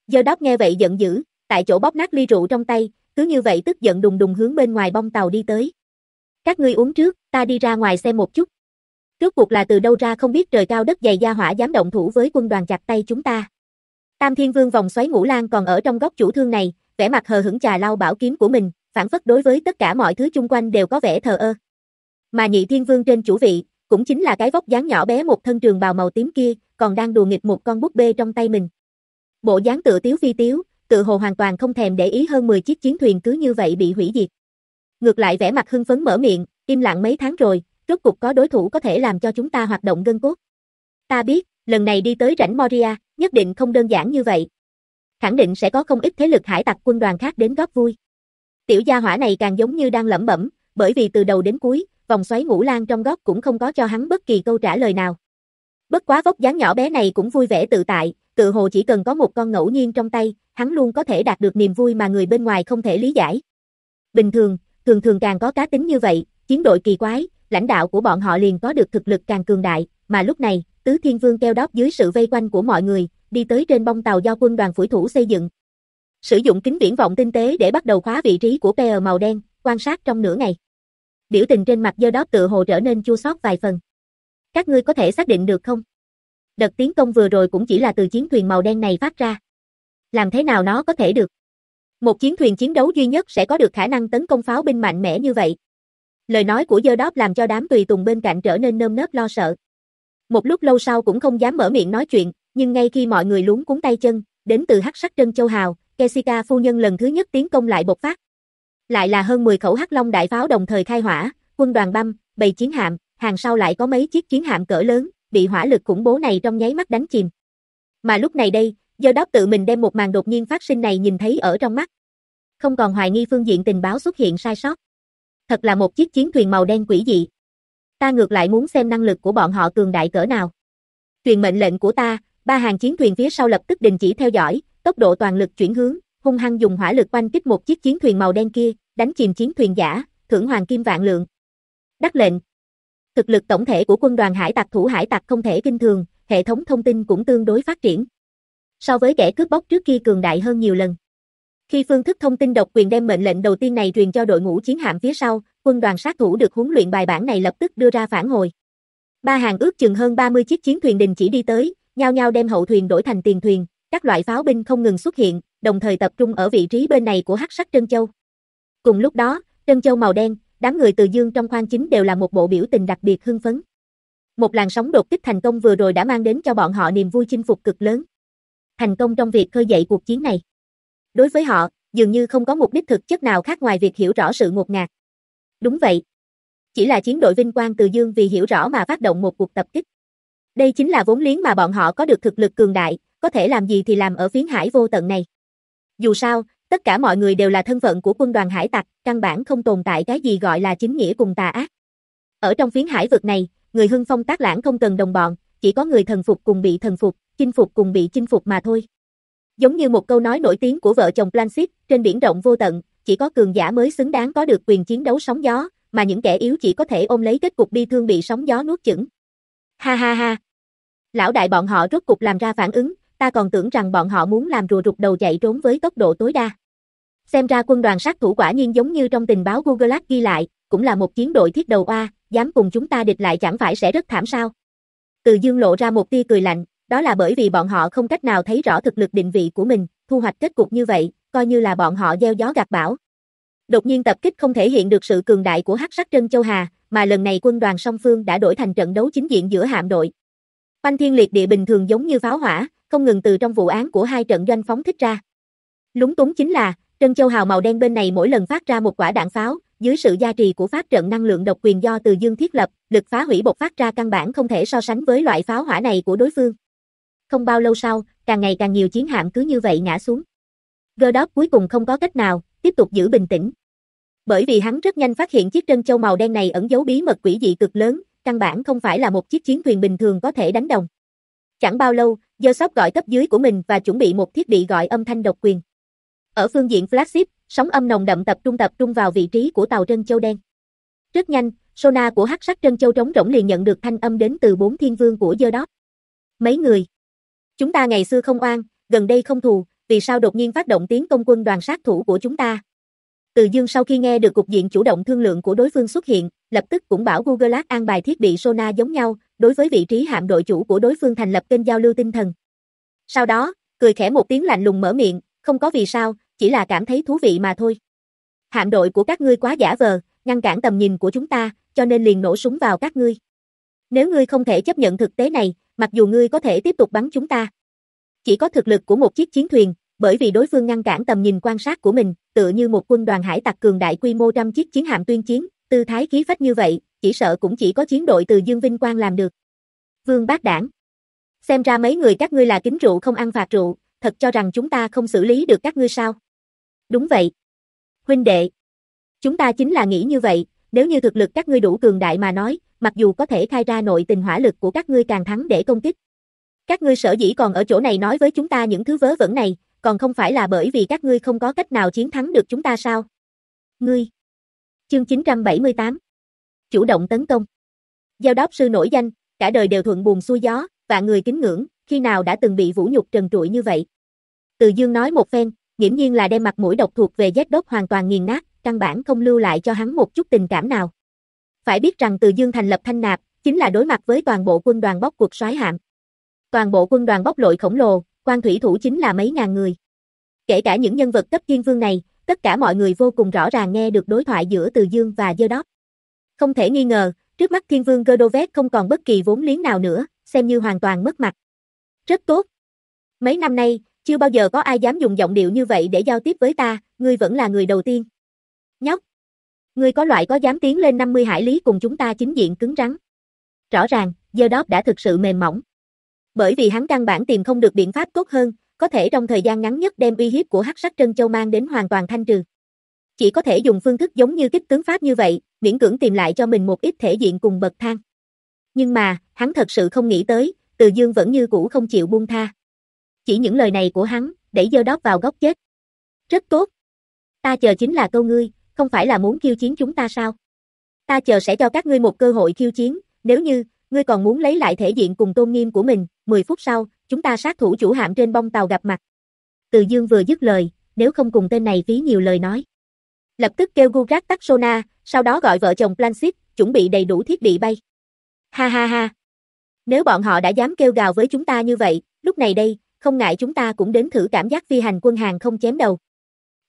Gơ đốc nghe vậy giận dữ, tại chỗ bóp nát ly rượu trong tay, cứ như vậy tức giận đùng đùng hướng bên ngoài bong tàu đi tới. Các ngươi uống trước, ta đi ra ngoài xem một chút. Rốt cuộc là từ đâu ra không biết trời cao đất dày gia hỏa dám động thủ với quân đoàn chặt tay chúng ta. Tam Thiên Vương vòng xoáy ngũ lan còn ở trong góc chủ thương này, vẻ mặt hờ hững trà lau bảo kiếm của mình, phản phất đối với tất cả mọi thứ chung quanh đều có vẻ thờ ơ. Mà nhị thiên vương trên chủ vị, cũng chính là cái vóc dáng nhỏ bé một thân trường bào màu tím kia, còn đang đùa nghịch một con búp bê trong tay mình. Bộ dáng tự tiếu phi tiếu, tự hồ hoàn toàn không thèm để ý hơn 10 chiếc chiến thuyền cứ như vậy bị hủy diệt. Ngược lại vẻ mặt hưng phấn mở miệng, im lặng mấy tháng rồi, rốt cục có đối thủ có thể làm cho chúng ta hoạt động gân cốt. Ta biết, lần này đi tới rãnh Moria, nhất định không đơn giản như vậy. Khẳng định sẽ có không ít thế lực hải tặc quân đoàn khác đến góp vui. Tiểu gia hỏa này càng giống như đang lẩm bẩm, bởi vì từ đầu đến cuối, vòng xoáy ngũ lan trong góc cũng không có cho hắn bất kỳ câu trả lời nào. Bất quá vóc dáng nhỏ bé này cũng vui vẻ tự tại, tự hồ chỉ cần có một con ngẫu nhiên trong tay, hắn luôn có thể đạt được niềm vui mà người bên ngoài không thể lý giải. Bình thường, thường thường càng có cá tính như vậy, chiến đội kỳ quái, lãnh đạo của bọn họ liền có được thực lực càng cường đại, mà lúc này, Tứ Thiên Vương keo đóp dưới sự vây quanh của mọi người, đi tới trên bông tàu do quân đoàn phủi thủ xây dựng. Sử dụng kính viễn vọng tinh tế để bắt đầu khóa vị trí của PR màu đen, quan sát trong nửa ngày. Biểu tình trên mặt dơ đóp tự hồ trở nên chua xót vài phần. Các ngươi có thể xác định được không? Đợt tiến công vừa rồi cũng chỉ là từ chiến thuyền màu đen này phát ra. Làm thế nào nó có thể được? Một chiến thuyền chiến đấu duy nhất sẽ có được khả năng tấn công pháo binh mạnh mẽ như vậy. Lời nói của dơ đóp làm cho đám tùy tùng bên cạnh trở nên nơm nớp lo sợ. Một lúc lâu sau cũng không dám mở miệng nói chuyện, nhưng ngay khi mọi người luống cuốn tay chân, đến từ hắc sắc trân châu hào, Kesika phu nhân lần thứ nhất tiến công lại bộc phát. Lại là hơn 10 khẩu hắc long đại pháo đồng thời khai hỏa, quân đoàn băm, bầy chiến hạm, hàng sau lại có mấy chiếc chiến hạm cỡ lớn, bị hỏa lực khủng bố này trong nháy mắt đánh chìm. Mà lúc này đây, do đốc tự mình đem một màn đột nhiên phát sinh này nhìn thấy ở trong mắt. Không còn hoài nghi phương diện tình báo xuất hiện sai sót. Thật là một chiếc chiến thuyền màu đen quỷ dị. Ta ngược lại muốn xem năng lực của bọn họ cường đại cỡ nào. Truyền mệnh lệnh của ta, ba hàng chiến thuyền phía sau lập tức đình chỉ theo dõi, tốc độ toàn lực chuyển hướng, hung hăng dùng hỏa lực quanh kích một chiếc chiến thuyền màu đen kia, đánh chìm chiến thuyền giả, thưởng hoàng kim vạn lượng. Đắc lệnh. Thực lực tổng thể của quân đoàn hải tặc thủ hải tặc không thể kinh thường, hệ thống thông tin cũng tương đối phát triển. So với kẻ cướp bóc trước kia cường đại hơn nhiều lần. Khi phương thức thông tin độc quyền đem mệnh lệnh đầu tiên này truyền cho đội ngũ chiến hạm phía sau, quân đoàn sát thủ được huấn luyện bài bản này lập tức đưa ra phản hồi. Ba hàng ước chừng hơn 30 chiếc chiến thuyền đình chỉ đi tới, nhau nhau đem hậu thuyền đổi thành tiền thuyền, các loại pháo binh không ngừng xuất hiện, đồng thời tập trung ở vị trí bên này của hắc sắc Trân Châu. Cùng lúc đó, Trân Châu màu đen, đám người từ dương trong khoang chính đều là một bộ biểu tình đặc biệt hưng phấn. Một làn sóng đột kích thành công vừa rồi đã mang đến cho bọn họ niềm vui chinh phục cực lớn. Thành công trong việc khơi dậy cuộc chiến này. Đối với họ, dường như không có mục đích thực chất nào khác ngoài việc hiểu rõ sự ngột ngạt. Đúng vậy. Chỉ là chiến đội vinh quang từ dương vì hiểu rõ mà phát động một cuộc tập kích. Đây chính là vốn liếng mà bọn họ có được thực lực cường đại, có thể làm gì thì làm ở phiến hải vô tận này. Dù sao, tất cả mọi người đều là thân phận của quân đoàn hải tặc, căn bản không tồn tại cái gì gọi là chính nghĩa cùng tà ác. Ở trong phiến hải vực này, người hưng phong tác lãng không cần đồng bọn, chỉ có người thần phục cùng bị thần phục, chinh phục cùng bị chinh phục mà thôi. Giống như một câu nói nổi tiếng của vợ chồng Blanchett, trên biển rộng vô tận, chỉ có cường giả mới xứng đáng có được quyền chiến đấu sóng gió, mà những kẻ yếu chỉ có thể ôm lấy kết cục bi thương bị sóng gió nuốt chửng. Ha ha ha. Lão đại bọn họ rốt cục làm ra phản ứng, ta còn tưởng rằng bọn họ muốn làm rùa rụt đầu chạy trốn với tốc độ tối đa. Xem ra quân đoàn sát thủ quả nhiên giống như trong tình báo Google Ads ghi lại, cũng là một chiến đội thiết đầu oa, dám cùng chúng ta địch lại chẳng phải sẽ rất thảm sao. Từ dương lộ ra một tia cười lạnh, đó là bởi vì bọn họ không cách nào thấy rõ thực lực định vị của mình, thu hoạch kết cục như vậy, coi như là bọn họ gieo gió gặt bão. Đột nhiên tập kích không thể hiện được sự cường đại của Hắc Sắc Trân Châu Hà, mà lần này quân đoàn song phương đã đổi thành trận đấu chính diện giữa hạm đội. Banh thiên liệt địa bình thường giống như pháo hỏa, không ngừng từ trong vụ án của hai trận doanh phóng thích ra. Lúng túng chính là, Trân Châu Hào màu đen bên này mỗi lần phát ra một quả đạn pháo, dưới sự gia trì của pháp trận năng lượng độc quyền do Từ Dương thiết lập, lực phá hủy bộc phát ra căn bản không thể so sánh với loại pháo hỏa này của đối phương. Không bao lâu sau, càng ngày càng nhiều chiến hạm cứ như vậy ngã xuống. Gerdop cuối cùng không có cách nào, tiếp tục giữ bình tĩnh. Bởi vì hắn rất nhanh phát hiện chiếc trân châu màu đen này ẩn giấu bí mật quỷ dị cực lớn, căn bản không phải là một chiếc chiến thuyền bình thường có thể đánh đồng. Chẳng bao lâu, Dơ gọi cấp dưới của mình và chuẩn bị một thiết bị gọi âm thanh độc quyền. Ở phương diện flagship, sóng âm nồng đậm tập trung tập trung vào vị trí của tàu Trân Châu đen. Rất nhanh, Sona của hắc sắc Trân Châu trống rỗng liền nhận được thanh âm đến từ bốn thiên vương của Dơ Mấy người. Chúng ta ngày xưa không oan, gần đây không thù, vì sao đột nhiên phát động tiến công quân đoàn sát thủ của chúng ta? Từ Dương sau khi nghe được cục diện chủ động thương lượng của đối phương xuất hiện, lập tức cũng bảo Google Ads an bài thiết bị Sona giống nhau, đối với vị trí hạm đội chủ của đối phương thành lập kênh giao lưu tinh thần. Sau đó, cười khẽ một tiếng lạnh lùng mở miệng, không có vì sao, chỉ là cảm thấy thú vị mà thôi. Hạm đội của các ngươi quá giả vờ, ngăn cản tầm nhìn của chúng ta, cho nên liền nổ súng vào các ngươi. Nếu ngươi không thể chấp nhận thực tế này, mặc dù ngươi có thể tiếp tục bắn chúng ta. Chỉ có thực lực của một chiếc chiến thuyền, bởi vì đối phương ngăn cản tầm nhìn quan sát của mình, tựa như một quân đoàn hải tặc cường đại quy mô trăm chiếc chiến hạm tuyên chiến, tư thái khí phách như vậy, chỉ sợ cũng chỉ có chiến đội từ Dương Vinh Quang làm được. Vương Bác Đảng Xem ra mấy người các ngươi là kính rượu không ăn phạt rượu, thật cho rằng chúng ta không xử lý được các ngươi sao? Đúng vậy. Huynh đệ. Chúng ta chính là nghĩ như vậy, nếu như thực lực các ngươi đủ cường đại mà nói, mặc dù có thể khai ra nội tình hỏa lực của các ngươi càng thắng để công kích. Các ngươi sở dĩ còn ở chỗ này nói với chúng ta những thứ vớ vẩn này, còn không phải là bởi vì các ngươi không có cách nào chiến thắng được chúng ta sao? Ngươi. Chương 978. Chủ động tấn công. Giao đốc sư nổi danh, cả đời đều thuận buồm xuôi gió, và người kính ngưỡng, khi nào đã từng bị vũ nhục trần trụi như vậy. Từ Dương nói một phen, nghiễm nhiên là đem mặt mũi độc thuộc về Z đốt hoàn toàn nghiền nát, căn bản không lưu lại cho hắn một chút tình cảm nào. Phải biết rằng Từ Dương thành lập thanh nạp, chính là đối mặt với toàn bộ quân đoàn bóc cuộc soái hạm. Toàn bộ quân đoàn bóc lội khổng lồ, quan thủy thủ chính là mấy ngàn người. Kể cả những nhân vật cấp thiên vương này, tất cả mọi người vô cùng rõ ràng nghe được đối thoại giữa Từ Dương và Dơ Đóp. Không thể nghi ngờ, trước mắt thiên vương Godovet không còn bất kỳ vốn liếng nào nữa, xem như hoàn toàn mất mặt. Rất tốt. Mấy năm nay, chưa bao giờ có ai dám dùng giọng điệu như vậy để giao tiếp với ta, ngươi vẫn là người đầu tiên. Nhóc. Ngươi có loại có dám tiến lên 50 hải lý cùng chúng ta chính diện cứng rắn. Rõ ràng, Dơ Đóp đã thực sự mềm mỏng. Bởi vì hắn căn bản tìm không được biện pháp tốt hơn, có thể trong thời gian ngắn nhất đem uy hiếp của Hắc Sắc Trân Châu mang đến hoàn toàn thanh trừ. Chỉ có thể dùng phương thức giống như kích tướng pháp như vậy, miễn cưỡng tìm lại cho mình một ít thể diện cùng bậc thang. Nhưng mà, hắn thật sự không nghĩ tới, Từ Dương vẫn như cũ không chịu buông tha. Chỉ những lời này của hắn, đẩy dơ đóp vào góc chết. Rất tốt. Ta chờ chính là câu ngươi, không phải là muốn khiêu chiến chúng ta sao? Ta chờ sẽ cho các ngươi một cơ hội khiêu chiến, nếu như, ngươi còn muốn lấy lại thể diện cùng tôn nghiêm của mình, 10 phút sau, chúng ta sát thủ chủ hạm trên bông tàu gặp mặt. Từ Dương vừa dứt lời, nếu không cùng tên này phí nhiều lời nói. Lập tức kêu Gurat tắt Sona, sau đó gọi vợ chồng Plansit, chuẩn bị đầy đủ thiết bị bay. Ha ha ha. Nếu bọn họ đã dám kêu gào với chúng ta như vậy, lúc này đây, không ngại chúng ta cũng đến thử cảm giác phi hành quân hàng không chém đầu.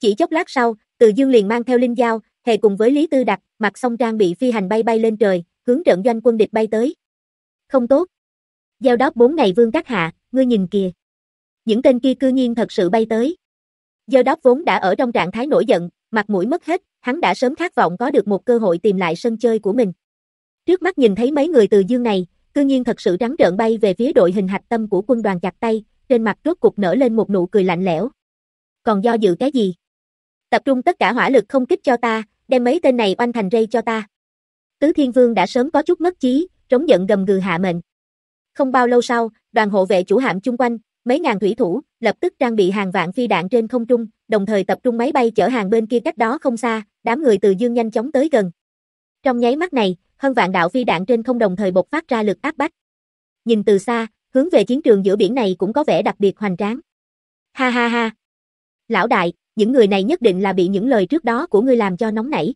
Chỉ chốc lát sau, từ Dương liền mang theo Linh Giao, hề cùng với Lý Tư Đặc, mặc xong trang bị phi hành bay bay lên trời, hướng trận doanh quân địch bay tới. Không tốt. Giao đóp 4 ngày vương các hạ, ngươi nhìn kìa. Những tên kia cư nhiên thật sự bay tới. Giao đóp vốn đã ở trong trạng thái nổi giận, mặt mũi mất hết, hắn đã sớm khát vọng có được một cơ hội tìm lại sân chơi của mình. Trước mắt nhìn thấy mấy người từ dương này, cư nhiên thật sự trắng trợn bay về phía đội hình hạch tâm của quân đoàn chặt tay, trên mặt rốt cục nở lên một nụ cười lạnh lẽo. Còn do dự cái gì? Tập trung tất cả hỏa lực không kích cho ta, đem mấy tên này oanh thành rây cho ta. Tứ Thiên Vương đã sớm có chút mất chí, trống giận gầm gừ hạ mệnh. Không bao lâu sau, đoàn hộ vệ chủ hạm chung quanh, mấy ngàn thủy thủ, lập tức trang bị hàng vạn phi đạn trên không trung, đồng thời tập trung máy bay chở hàng bên kia cách đó không xa, đám người từ dương nhanh chóng tới gần. Trong nháy mắt này, hơn vạn đạo phi đạn trên không đồng thời bộc phát ra lực áp bách. Nhìn từ xa, hướng về chiến trường giữa biển này cũng có vẻ đặc biệt hoành tráng. Ha ha ha. Lão đại, những người này nhất định là bị những lời trước đó của ngươi làm cho nóng nảy.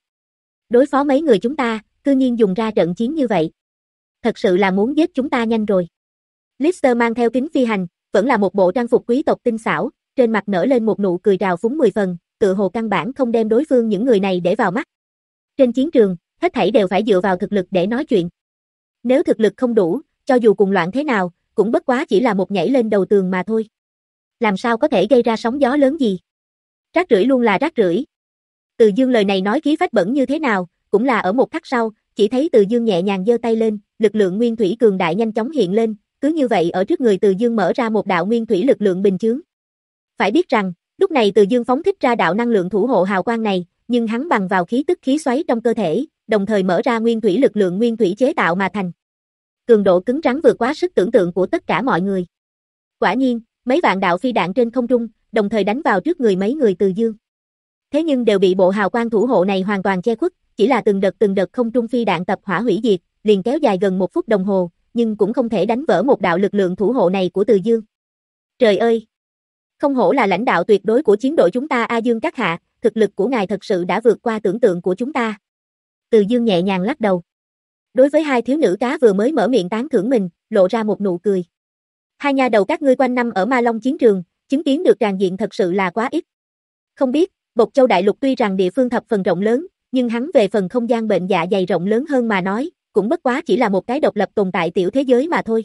Đối phó mấy người chúng ta, cư nhiên dùng ra trận chiến như vậy. Thật sự là muốn giết chúng ta nhanh rồi. Lister mang theo kính phi hành, vẫn là một bộ trang phục quý tộc tinh xảo, trên mặt nở lên một nụ cười trào phúng mười phần, tự hồ căn bản không đem đối phương những người này để vào mắt. Trên chiến trường, hết thảy đều phải dựa vào thực lực để nói chuyện. Nếu thực lực không đủ, cho dù cùng loạn thế nào, cũng bất quá chỉ là một nhảy lên đầu tường mà thôi. Làm sao có thể gây ra sóng gió lớn gì? Rác rưởi luôn là rác rưởi. Từ Dương lời này nói khí phách bẩn như thế nào, cũng là ở một khắc sau, chỉ thấy Từ Dương nhẹ nhàng giơ tay lên, lực lượng nguyên thủy cường đại nhanh chóng hiện lên, cứ như vậy ở trước người Từ Dương mở ra một đạo nguyên thủy lực lượng bình chướng. Phải biết rằng, lúc này Từ Dương phóng thích ra đạo năng lượng thủ hộ hào quang này, nhưng hắn bằng vào khí tức khí xoáy trong cơ thể, đồng thời mở ra nguyên thủy lực lượng nguyên thủy chế tạo mà thành. Cường độ cứng rắn vượt quá sức tưởng tượng của tất cả mọi người. Quả nhiên, mấy vạn đạo phi đạn trên không trung, đồng thời đánh vào trước người mấy người Từ Dương. Thế nhưng đều bị bộ hào quang thủ hộ này hoàn toàn che khuất, chỉ là từng đợt từng đợt không trung phi đạn tập hỏa hủy diệt, liền kéo dài gần một phút đồng hồ, nhưng cũng không thể đánh vỡ một đạo lực lượng thủ hộ này của Từ Dương. Trời ơi! Không hổ là lãnh đạo tuyệt đối của chiến đội chúng ta A Dương các hạ, thực lực của ngài thật sự đã vượt qua tưởng tượng của chúng ta. Từ Dương nhẹ nhàng lắc đầu. Đối với hai thiếu nữ cá vừa mới mở miệng tán thưởng mình, lộ ra một nụ cười. Hai nhà đầu các ngươi quanh năm ở Ma Long chiến trường, chứng kiến được tràn diện thật sự là quá ít. Không biết, Bộc Châu Đại Lục tuy rằng địa phương thập phần rộng lớn, nhưng hắn về phần không gian bệnh dạ dày rộng lớn hơn mà nói, cũng bất quá chỉ là một cái độc lập tồn tại tiểu thế giới mà thôi.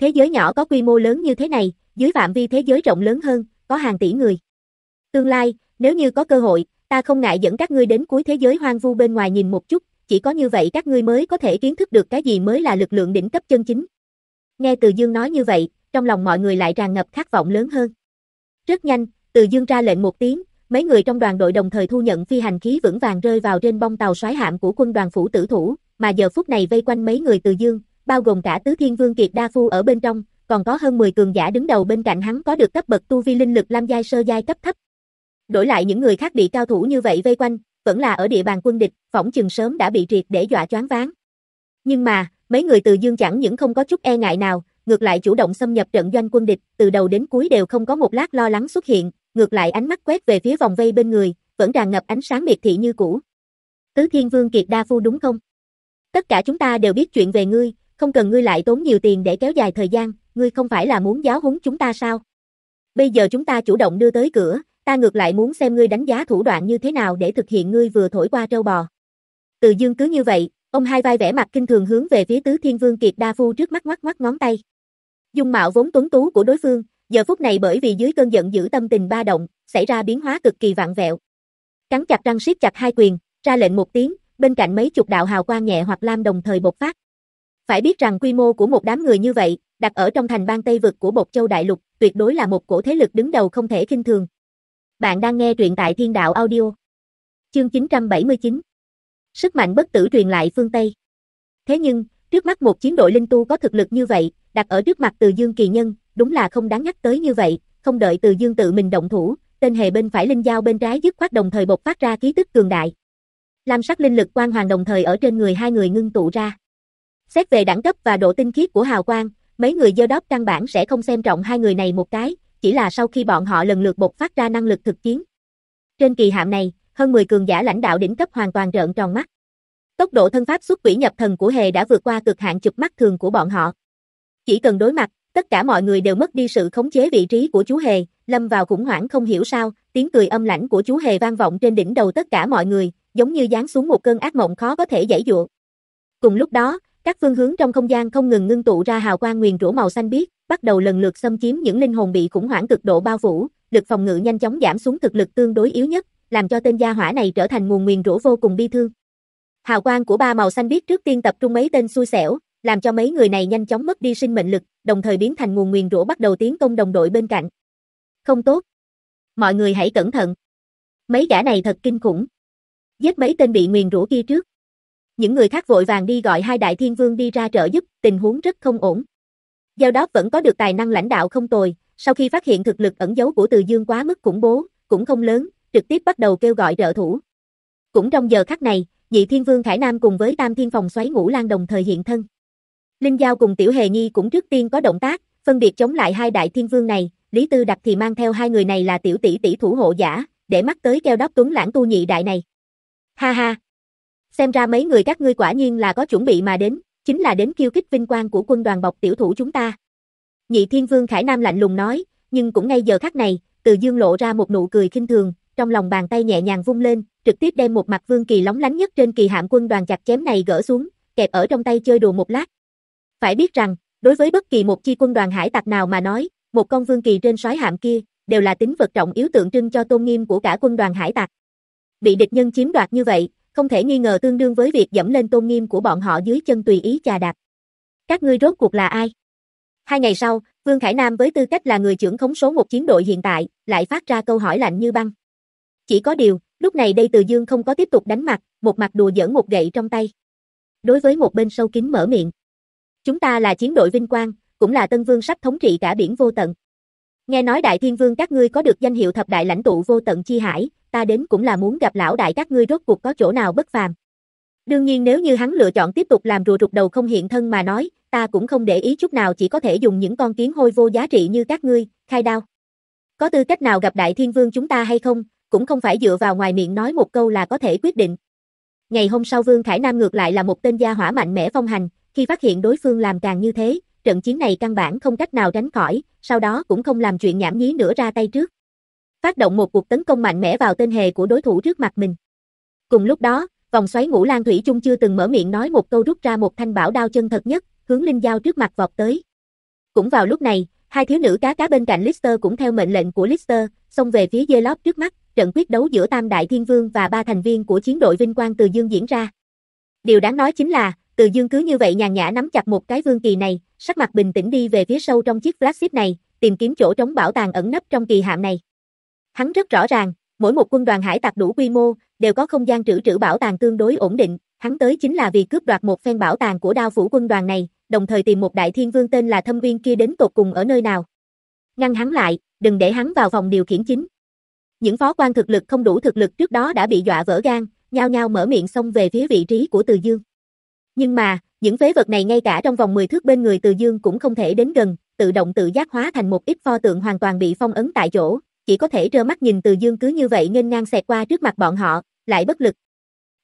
Thế giới nhỏ có quy mô lớn như thế này, dưới phạm vi thế giới rộng lớn hơn, có hàng tỷ người. Tương lai, nếu như có cơ hội, ta không ngại dẫn các ngươi đến cuối thế giới hoang vu bên ngoài nhìn một chút, chỉ có như vậy các ngươi mới có thể kiến thức được cái gì mới là lực lượng đỉnh cấp chân chính. Nghe Từ Dương nói như vậy, trong lòng mọi người lại tràn ngập khát vọng lớn hơn. Rất nhanh, Từ Dương ra lệnh một tiếng, mấy người trong đoàn đội đồng thời thu nhận phi hành khí vững vàng rơi vào trên bong tàu xoáy hạm của quân đoàn phủ tử thủ, mà giờ phút này vây quanh mấy người Từ Dương, bao gồm cả Tứ Thiên Vương Kiệt Đa Phu ở bên trong, còn có hơn 10 cường giả đứng đầu bên cạnh hắn có được cấp bậc tu vi linh lực lam giai sơ giai cấp thấp. Đổi lại những người khác bị cao thủ như vậy vây quanh, vẫn là ở địa bàn quân địch, phỏng chừng sớm đã bị triệt để dọa choáng váng. Nhưng mà, mấy người từ dương chẳng những không có chút e ngại nào, ngược lại chủ động xâm nhập trận doanh quân địch, từ đầu đến cuối đều không có một lát lo lắng xuất hiện, ngược lại ánh mắt quét về phía vòng vây bên người, vẫn tràn ngập ánh sáng miệt thị như cũ. Tứ Thiên Vương Kiệt Đa Phu đúng không? Tất cả chúng ta đều biết chuyện về ngươi, không cần ngươi lại tốn nhiều tiền để kéo dài thời gian, ngươi không phải là muốn giáo huấn chúng ta sao? Bây giờ chúng ta chủ động đưa tới cửa, ta ngược lại muốn xem ngươi đánh giá thủ đoạn như thế nào để thực hiện ngươi vừa thổi qua trâu bò. Từ dương cứ như vậy, ông hai vai vẻ mặt kinh thường hướng về phía tứ thiên vương kiệt đa phu trước mắt ngoắc ngoắc ngón tay. Dung mạo vốn tuấn tú của đối phương, giờ phút này bởi vì dưới cơn giận dữ tâm tình ba động, xảy ra biến hóa cực kỳ vạn vẹo. Cắn chặt răng siết chặt hai quyền, ra lệnh một tiếng, bên cạnh mấy chục đạo hào quang nhẹ hoặc lam đồng thời bộc phát. Phải biết rằng quy mô của một đám người như vậy, đặt ở trong thành bang Tây vực của Bột Châu Đại Lục, tuyệt đối là một cổ thế lực đứng đầu không thể kinh thường. Bạn đang nghe truyện tại Thiên Đạo Audio. Chương 979. Sức mạnh bất tử truyền lại phương Tây. Thế nhưng, trước mắt một chiến đội linh tu có thực lực như vậy, đặt ở trước mặt Từ Dương kỳ nhân, đúng là không đáng nhắc tới như vậy, không đợi Từ Dương tự mình động thủ, tên hề bên phải linh giao bên trái dứt khoát đồng thời bộc phát ra khí tức cường đại. Lam sắc linh lực quang hoàng đồng thời ở trên người hai người ngưng tụ ra. Xét về đẳng cấp và độ tinh khiết của hào quang, mấy người do đóp căn bản sẽ không xem trọng hai người này một cái, chỉ là sau khi bọn họ lần lượt bộc phát ra năng lực thực chiến. Trên kỳ hạm này, hơn 10 cường giả lãnh đạo đỉnh cấp hoàn toàn trợn tròn mắt. Tốc độ thân pháp xuất quỷ nhập thần của Hề đã vượt qua cực hạn chụp mắt thường của bọn họ. Chỉ cần đối mặt, tất cả mọi người đều mất đi sự khống chế vị trí của chú Hề, lâm vào khủng hoảng không hiểu sao, tiếng cười âm lãnh của chú Hề vang vọng trên đỉnh đầu tất cả mọi người, giống như giáng xuống một cơn ác mộng khó có thể giải dụa. Cùng lúc đó, các phương hướng trong không gian không ngừng ngưng tụ ra hào quang nguyền rủa màu xanh biếc, bắt đầu lần lượt xâm chiếm những linh hồn bị khủng hoảng cực độ bao phủ, lực phòng ngự nhanh chóng giảm xuống thực lực tương đối yếu nhất, làm cho tên gia hỏa này trở thành nguồn nguyền rủa vô cùng bi thương. Hào quang của ba màu xanh biếc trước tiên tập trung mấy tên xui xẻo, làm cho mấy người này nhanh chóng mất đi sinh mệnh lực, đồng thời biến thành nguồn nguyền rủa bắt đầu tiến công đồng đội bên cạnh. Không tốt. Mọi người hãy cẩn thận. Mấy gã này thật kinh khủng. Giết mấy tên bị nguyền rủa kia trước. Những người khác vội vàng đi gọi hai đại thiên vương đi ra trợ giúp, tình huống rất không ổn. Giao đó vẫn có được tài năng lãnh đạo không tồi, sau khi phát hiện thực lực ẩn giấu của Từ Dương quá mức khủng bố, cũng không lớn, trực tiếp bắt đầu kêu gọi trợ thủ. Cũng trong giờ khắc này, Nhị Thiên Vương Khải Nam cùng với Tam Thiên Phòng xoáy ngũ lan đồng thời hiện thân. Linh Giao cùng Tiểu Hề Nhi cũng trước tiên có động tác, phân biệt chống lại hai đại thiên vương này, Lý Tư Đặc thì mang theo hai người này là tiểu tỷ tỷ thủ hộ giả, để mắt tới keo đắp tuấn lãng tu nhị đại này. Ha ha, Xem ra mấy người các ngươi quả nhiên là có chuẩn bị mà đến, chính là đến kiêu kích vinh quang của quân đoàn bọc tiểu thủ chúng ta. Nhị Thiên Vương Khải Nam lạnh lùng nói, nhưng cũng ngay giờ khắc này, Từ Dương lộ ra một nụ cười khinh thường, trong lòng bàn tay nhẹ nhàng vung lên, trực tiếp đem một mặt vương kỳ lóng lánh nhất trên kỳ hạm quân đoàn chặt chém này gỡ xuống, kẹp ở trong tay chơi đùa một lát. Phải biết rằng, đối với bất kỳ một chi quân đoàn hải tặc nào mà nói, một con vương kỳ trên soái hạm kia, đều là tính vật trọng yếu tượng trưng cho tôn nghiêm của cả quân đoàn hải tặc. Bị địch nhân chiếm đoạt như vậy, không thể nghi ngờ tương đương với việc dẫm lên tôn nghiêm của bọn họ dưới chân tùy ý chà đạp. Các ngươi rốt cuộc là ai? Hai ngày sau, Vương Khải Nam với tư cách là người trưởng khống số một chiến đội hiện tại, lại phát ra câu hỏi lạnh như băng. Chỉ có điều, lúc này đây Từ Dương không có tiếp tục đánh mặt, một mặt đùa giỡn một gậy trong tay. Đối với một bên sâu kín mở miệng. Chúng ta là chiến đội vinh quang, cũng là Tân Vương sắp thống trị cả biển vô tận. Nghe nói Đại Thiên Vương các ngươi có được danh hiệu thập đại lãnh tụ vô tận chi hải, ta đến cũng là muốn gặp lão đại các ngươi rốt cuộc có chỗ nào bất phàm. Đương nhiên nếu như hắn lựa chọn tiếp tục làm rùa rụt đầu không hiện thân mà nói, ta cũng không để ý chút nào chỉ có thể dùng những con kiến hôi vô giá trị như các ngươi, khai đao. Có tư cách nào gặp đại thiên vương chúng ta hay không, cũng không phải dựa vào ngoài miệng nói một câu là có thể quyết định. Ngày hôm sau Vương Khải Nam ngược lại là một tên gia hỏa mạnh mẽ phong hành, khi phát hiện đối phương làm càng như thế, trận chiến này căn bản không cách nào tránh khỏi, sau đó cũng không làm chuyện nhảm nhí nữa ra tay trước phát động một cuộc tấn công mạnh mẽ vào tên hề của đối thủ trước mặt mình. Cùng lúc đó, vòng xoáy ngũ lan thủy chung chưa từng mở miệng nói một câu rút ra một thanh bảo đao chân thật nhất, hướng Linh Giao trước mặt vọt tới. Cũng vào lúc này, hai thiếu nữ cá cá bên cạnh Lister cũng theo mệnh lệnh của Lister, xông về phía dây lót trước mắt, trận quyết đấu giữa Tam Đại Thiên Vương và ba thành viên của chiến đội Vinh Quang Từ Dương diễn ra. Điều đáng nói chính là, từ Dương cứ như vậy nhàn nhã nắm chặt một cái vương kỳ này, sắc mặt bình tĩnh đi về phía sâu trong chiếc flagship này, tìm kiếm chỗ trống bảo tàng ẩn nấp trong kỳ hạm này. Hắn rất rõ ràng, mỗi một quân đoàn hải tặc đủ quy mô, đều có không gian trữ trữ bảo tàng tương đối ổn định, hắn tới chính là vì cướp đoạt một phen bảo tàng của đao phủ quân đoàn này, đồng thời tìm một đại thiên vương tên là Thâm Uyên kia đến tột cùng ở nơi nào. Ngăn hắn lại, đừng để hắn vào phòng điều khiển chính. Những phó quan thực lực không đủ thực lực trước đó đã bị dọa vỡ gan, nhao nhao mở miệng xông về phía vị trí của Từ Dương. Nhưng mà, những phế vật này ngay cả trong vòng 10 thước bên người Từ Dương cũng không thể đến gần, tự động tự giác hóa thành một ít pho tượng hoàn toàn bị phong ấn tại chỗ, chỉ có thể trơ mắt nhìn Từ Dương cứ như vậy nghênh ngang xẹt qua trước mặt bọn họ, lại bất lực.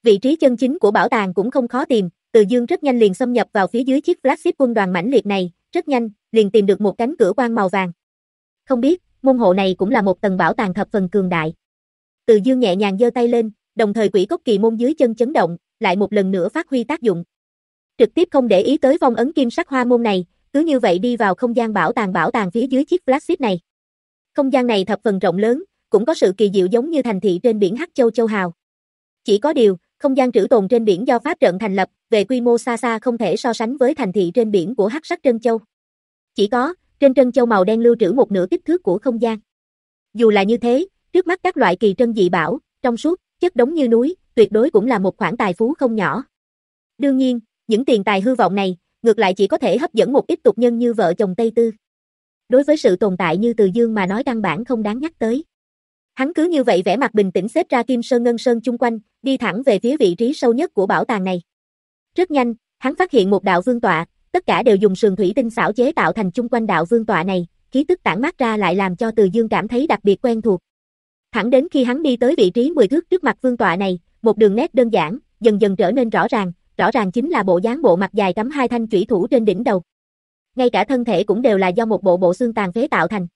Vị trí chân chính của bảo tàng cũng không khó tìm, Từ Dương rất nhanh liền xâm nhập vào phía dưới chiếc flagship quân đoàn mãnh liệt này, rất nhanh, liền tìm được một cánh cửa quan màu vàng. Không biết, môn hộ này cũng là một tầng bảo tàng thập phần cường đại. Từ Dương nhẹ nhàng giơ tay lên, đồng thời quỷ cốc kỳ môn dưới chân chấn động, lại một lần nữa phát huy tác dụng. Trực tiếp không để ý tới phong ấn kim sắc hoa môn này, cứ như vậy đi vào không gian bảo tàng bảo tàng phía dưới chiếc flagship này. Không gian này thập phần rộng lớn, cũng có sự kỳ diệu giống như thành thị trên biển Hắc Châu Châu Hào. Chỉ có điều, không gian trữ tồn trên biển do pháp trận thành lập, về quy mô xa xa không thể so sánh với thành thị trên biển của Hắc Sắc Trân Châu. Chỉ có, trên trân châu màu đen lưu trữ một nửa kích thước của không gian. Dù là như thế, trước mắt các loại kỳ trân dị bảo, trong suốt, chất đống như núi, tuyệt đối cũng là một khoản tài phú không nhỏ. Đương nhiên, những tiền tài hư vọng này, ngược lại chỉ có thể hấp dẫn một ít tục nhân như vợ chồng Tây Tư. Đối với sự tồn tại như Từ Dương mà nói căn bản không đáng nhắc tới. Hắn cứ như vậy vẻ mặt bình tĩnh xếp ra Kim Sơn Ngân Sơn chung quanh, đi thẳng về phía vị trí sâu nhất của bảo tàng này. Rất nhanh, hắn phát hiện một đạo vương tọa, tất cả đều dùng sườn thủy tinh xảo chế tạo thành chung quanh đạo vương tọa này, khí tức tản mát ra lại làm cho Từ Dương cảm thấy đặc biệt quen thuộc. Thẳng đến khi hắn đi tới vị trí 10 thước trước mặt vương tọa này, một đường nét đơn giản, dần dần trở nên rõ ràng, rõ ràng chính là bộ dáng bộ mặt dài cắm hai thanh chủy thủ trên đỉnh đầu. Ngay cả thân thể cũng đều là do một bộ bộ xương tàn phế tạo thành.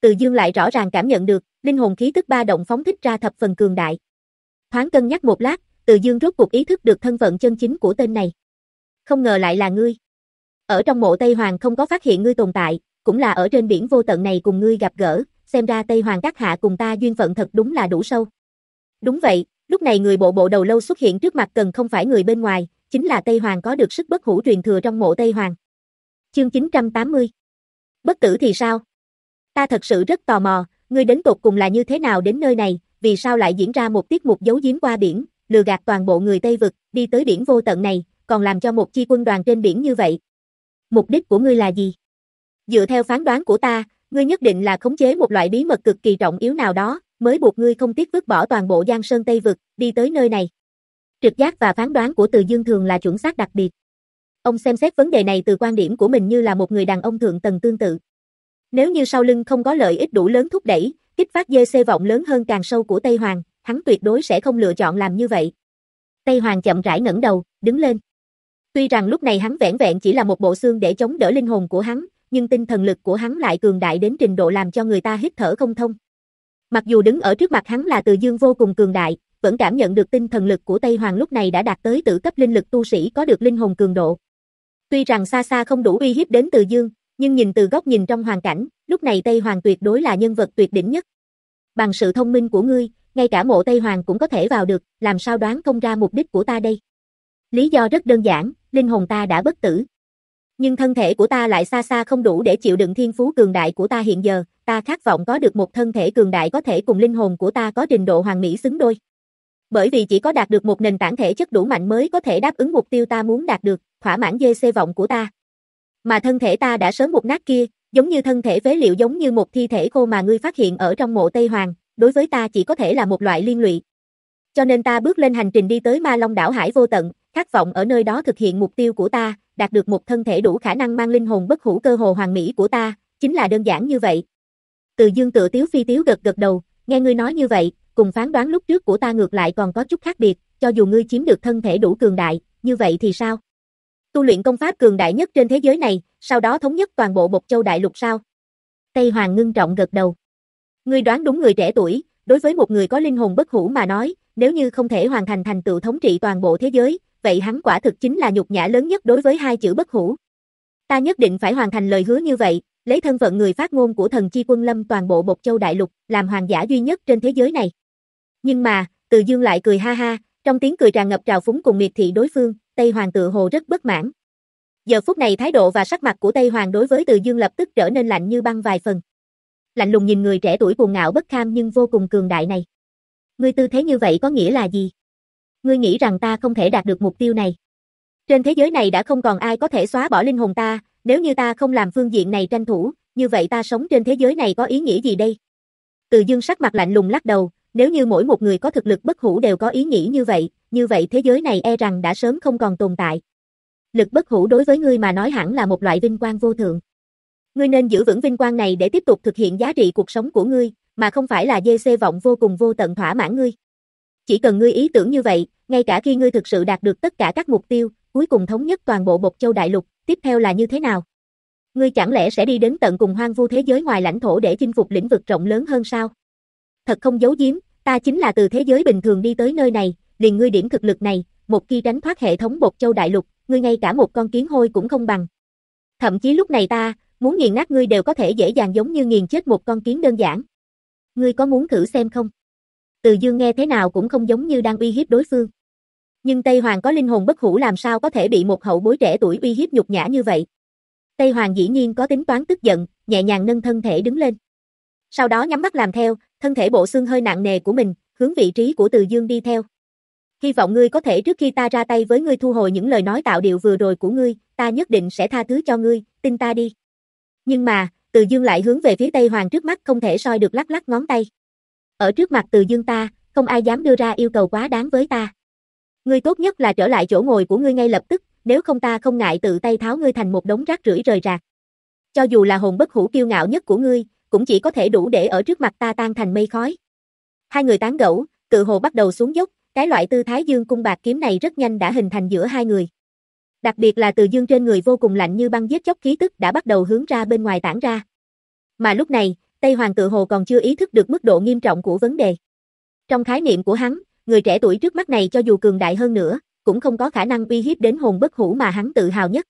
Từ Dương lại rõ ràng cảm nhận được, linh hồn khí tức ba động phóng thích ra thập phần cường đại. Thoáng cân nhắc một lát, Từ Dương rốt cuộc ý thức được thân phận chân chính của tên này. Không ngờ lại là ngươi. Ở trong mộ Tây Hoàng không có phát hiện ngươi tồn tại, cũng là ở trên biển vô tận này cùng ngươi gặp gỡ, xem ra Tây Hoàng các hạ cùng ta duyên phận thật đúng là đủ sâu. Đúng vậy, lúc này người bộ bộ đầu lâu xuất hiện trước mặt cần không phải người bên ngoài, chính là Tây Hoàng có được sức bất hủ truyền thừa trong mộ Tây Hoàng. Chương 980 Bất tử thì sao? Ta thật sự rất tò mò, ngươi đến tột cùng là như thế nào đến nơi này, vì sao lại diễn ra một tiết mục giấu giếm qua biển, lừa gạt toàn bộ người Tây Vực, đi tới biển vô tận này, còn làm cho một chi quân đoàn trên biển như vậy. Mục đích của ngươi là gì? Dựa theo phán đoán của ta, ngươi nhất định là khống chế một loại bí mật cực kỳ trọng yếu nào đó, mới buộc ngươi không tiếc vứt bỏ toàn bộ Giang Sơn Tây Vực, đi tới nơi này. Trực giác và phán đoán của Từ Dương thường là chuẩn xác đặc biệt. Ông xem xét vấn đề này từ quan điểm của mình như là một người đàn ông thượng tầng tương tự. Nếu như sau lưng không có lợi ích đủ lớn thúc đẩy, kích phát dê xê vọng lớn hơn càng sâu của Tây Hoàng, hắn tuyệt đối sẽ không lựa chọn làm như vậy. Tây Hoàng chậm rãi ngẩng đầu, đứng lên. Tuy rằng lúc này hắn vẻn vẹn chỉ là một bộ xương để chống đỡ linh hồn của hắn, nhưng tinh thần lực của hắn lại cường đại đến trình độ làm cho người ta hít thở không thông. Mặc dù đứng ở trước mặt hắn là Từ Dương vô cùng cường đại, vẫn cảm nhận được tinh thần lực của Tây Hoàng lúc này đã đạt tới tử cấp linh lực tu sĩ có được linh hồn cường độ. Tuy rằng xa xa không đủ uy hiếp đến Từ Dương, nhưng nhìn từ góc nhìn trong hoàn cảnh, lúc này Tây Hoàng tuyệt đối là nhân vật tuyệt đỉnh nhất. Bằng sự thông minh của ngươi, ngay cả mộ Tây Hoàng cũng có thể vào được, làm sao đoán không ra mục đích của ta đây? Lý do rất đơn giản, linh hồn ta đã bất tử. Nhưng thân thể của ta lại xa xa không đủ để chịu đựng thiên phú cường đại của ta hiện giờ, ta khát vọng có được một thân thể cường đại có thể cùng linh hồn của ta có trình độ hoàn mỹ xứng đôi. Bởi vì chỉ có đạt được một nền tảng thể chất đủ mạnh mới có thể đáp ứng mục tiêu ta muốn đạt được, thỏa mãn dê xê vọng của ta. Mà thân thể ta đã sớm một nát kia, giống như thân thể phế liệu giống như một thi thể khô mà ngươi phát hiện ở trong mộ Tây Hoàng, đối với ta chỉ có thể là một loại liên lụy. Cho nên ta bước lên hành trình đi tới Ma Long đảo Hải vô tận, khát vọng ở nơi đó thực hiện mục tiêu của ta, đạt được một thân thể đủ khả năng mang linh hồn bất hủ cơ hồ hoàn mỹ của ta, chính là đơn giản như vậy. Từ dương tự tiếu phi tiếu gật gật đầu, nghe ngươi nói như vậy, cùng phán đoán lúc trước của ta ngược lại còn có chút khác biệt, cho dù ngươi chiếm được thân thể đủ cường đại, như vậy thì sao? Tu luyện công pháp cường đại nhất trên thế giới này, sau đó thống nhất toàn bộ Bộc Châu Đại Lục sao? Tây Hoàng ngưng trọng gật đầu. Ngươi đoán đúng người trẻ tuổi, đối với một người có linh hồn bất hủ mà nói, nếu như không thể hoàn thành thành tựu thống trị toàn bộ thế giới, vậy hắn quả thực chính là nhục nhã lớn nhất đối với hai chữ bất hủ. Ta nhất định phải hoàn thành lời hứa như vậy, lấy thân phận người phát ngôn của thần chi quân lâm toàn bộ Bộc Châu Đại Lục, làm hoàng giả duy nhất trên thế giới này. Nhưng mà, Từ Dương lại cười ha ha, trong tiếng cười tràn ngập trào phúng cùng miệt thị đối phương, Tây Hoàng tự hồ rất bất mãn. Giờ phút này thái độ và sắc mặt của Tây Hoàng đối với Từ Dương lập tức trở nên lạnh như băng vài phần. Lạnh lùng nhìn người trẻ tuổi cuồng ngạo bất kham nhưng vô cùng cường đại này. Ngươi tư thế như vậy có nghĩa là gì? Ngươi nghĩ rằng ta không thể đạt được mục tiêu này? Trên thế giới này đã không còn ai có thể xóa bỏ linh hồn ta, nếu như ta không làm phương diện này tranh thủ, như vậy ta sống trên thế giới này có ý nghĩa gì đây? Từ dương sắc mặt lạnh lùng lắc đầu, nếu như mỗi một người có thực lực bất hủ đều có ý nghĩ như vậy, như vậy thế giới này e rằng đã sớm không còn tồn tại. Lực bất hủ đối với ngươi mà nói hẳn là một loại vinh quang vô thượng. Ngươi nên giữ vững vinh quang này để tiếp tục thực hiện giá trị cuộc sống của ngươi, mà không phải là dê xê vọng vô cùng vô tận thỏa mãn ngươi. Chỉ cần ngươi ý tưởng như vậy, ngay cả khi ngươi thực sự đạt được tất cả các mục tiêu, cuối cùng thống nhất toàn bộ Bộc Châu Đại Lục, tiếp theo là như thế nào? Ngươi chẳng lẽ sẽ đi đến tận cùng hoang vu thế giới ngoài lãnh thổ để chinh phục lĩnh vực rộng lớn hơn sao? Thật không giấu giếm, ta chính là từ thế giới bình thường đi tới nơi này, liền ngươi điểm thực lực này, một khi tránh thoát hệ thống bột Châu Đại Lục, ngươi ngay cả một con kiến hôi cũng không bằng. Thậm chí lúc này ta, muốn nghiền nát ngươi đều có thể dễ dàng giống như nghiền chết một con kiến đơn giản. Ngươi có muốn thử xem không? Từ Dương nghe thế nào cũng không giống như đang uy hiếp đối phương. Nhưng Tây Hoàng có linh hồn bất hủ làm sao có thể bị một hậu bối trẻ tuổi uy hiếp nhục nhã như vậy. Tây Hoàng dĩ nhiên có tính toán tức giận, nhẹ nhàng nâng thân thể đứng lên. Sau đó nhắm mắt làm theo, thân thể bộ xương hơi nặng nề của mình, hướng vị trí của Từ Dương đi theo. Hy vọng ngươi có thể trước khi ta ra tay với ngươi thu hồi những lời nói tạo điệu vừa rồi của ngươi, ta nhất định sẽ tha thứ cho ngươi, tin ta đi. Nhưng mà, Từ Dương lại hướng về phía Tây Hoàng trước mắt không thể soi được lắc lắc ngón tay. Ở trước mặt Từ Dương ta, không ai dám đưa ra yêu cầu quá đáng với ta. Ngươi tốt nhất là trở lại chỗ ngồi của ngươi ngay lập tức, nếu không ta không ngại tự tay tháo ngươi thành một đống rác rưởi rời rạc. Cho dù là hồn bất hủ kiêu ngạo nhất của ngươi, cũng chỉ có thể đủ để ở trước mặt ta tan thành mây khói. Hai người tán gẫu, tự hồ bắt đầu xuống dốc, cái loại tư thái dương cung bạc kiếm này rất nhanh đã hình thành giữa hai người. Đặc biệt là từ dương trên người vô cùng lạnh như băng giết chóc khí tức đã bắt đầu hướng ra bên ngoài tản ra. Mà lúc này, Tây Hoàng tự hồ còn chưa ý thức được mức độ nghiêm trọng của vấn đề. Trong khái niệm của hắn, người trẻ tuổi trước mắt này cho dù cường đại hơn nữa, cũng không có khả năng uy hiếp đến hồn bất hủ mà hắn tự hào nhất.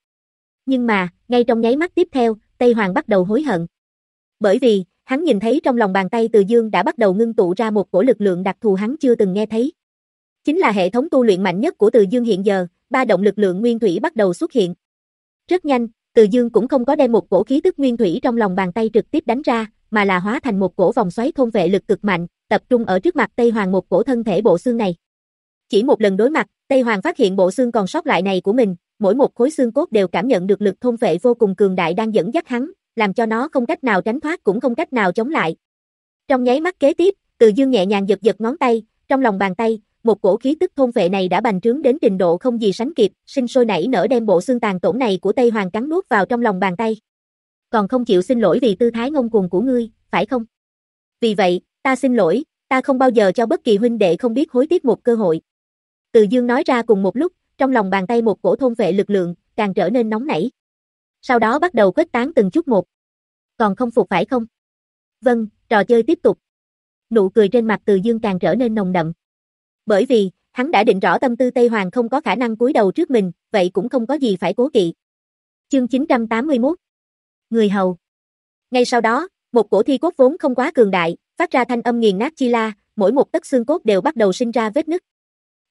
Nhưng mà, ngay trong nháy mắt tiếp theo, Tây Hoàng bắt đầu hối hận. Bởi vì, hắn nhìn thấy trong lòng bàn tay Từ Dương đã bắt đầu ngưng tụ ra một cổ lực lượng đặc thù hắn chưa từng nghe thấy. Chính là hệ thống tu luyện mạnh nhất của Từ Dương hiện giờ, ba động lực lượng nguyên thủy bắt đầu xuất hiện. Rất nhanh, Từ Dương cũng không có đem một cổ khí tức nguyên thủy trong lòng bàn tay trực tiếp đánh ra, mà là hóa thành một cổ vòng xoáy thôn vệ lực cực mạnh, tập trung ở trước mặt Tây Hoàng một cổ thân thể bộ xương này. Chỉ một lần đối mặt, Tây Hoàng phát hiện bộ xương còn sót lại này của mình, mỗi một khối xương cốt đều cảm nhận được lực thôn vệ vô cùng cường đại đang dẫn dắt hắn, làm cho nó không cách nào tránh thoát cũng không cách nào chống lại. Trong nháy mắt kế tiếp, Từ Dương nhẹ nhàng giật giật ngón tay, trong lòng bàn tay, một cổ khí tức thôn vệ này đã bành trướng đến trình độ không gì sánh kịp, sinh sôi nảy nở đem bộ xương tàn tổn này của Tây Hoàng cắn nuốt vào trong lòng bàn tay. Còn không chịu xin lỗi vì tư thái ngông cuồng của ngươi, phải không? Vì vậy, ta xin lỗi, ta không bao giờ cho bất kỳ huynh đệ không biết hối tiếc một cơ hội. Từ Dương nói ra cùng một lúc, trong lòng bàn tay một cổ thôn vệ lực lượng, càng trở nên nóng nảy. Sau đó bắt đầu khuếch tán từng chút một. Còn không phục phải không? Vâng, trò chơi tiếp tục. Nụ cười trên mặt Từ Dương càng trở nên nồng đậm. Bởi vì, hắn đã định rõ tâm tư Tây Hoàng không có khả năng cúi đầu trước mình, vậy cũng không có gì phải cố kỵ. Chương 981 Người hầu Ngay sau đó, một cổ thi cốt vốn không quá cường đại, phát ra thanh âm nghiền nát chi la, mỗi một tấc xương cốt đều bắt đầu sinh ra vết nứt.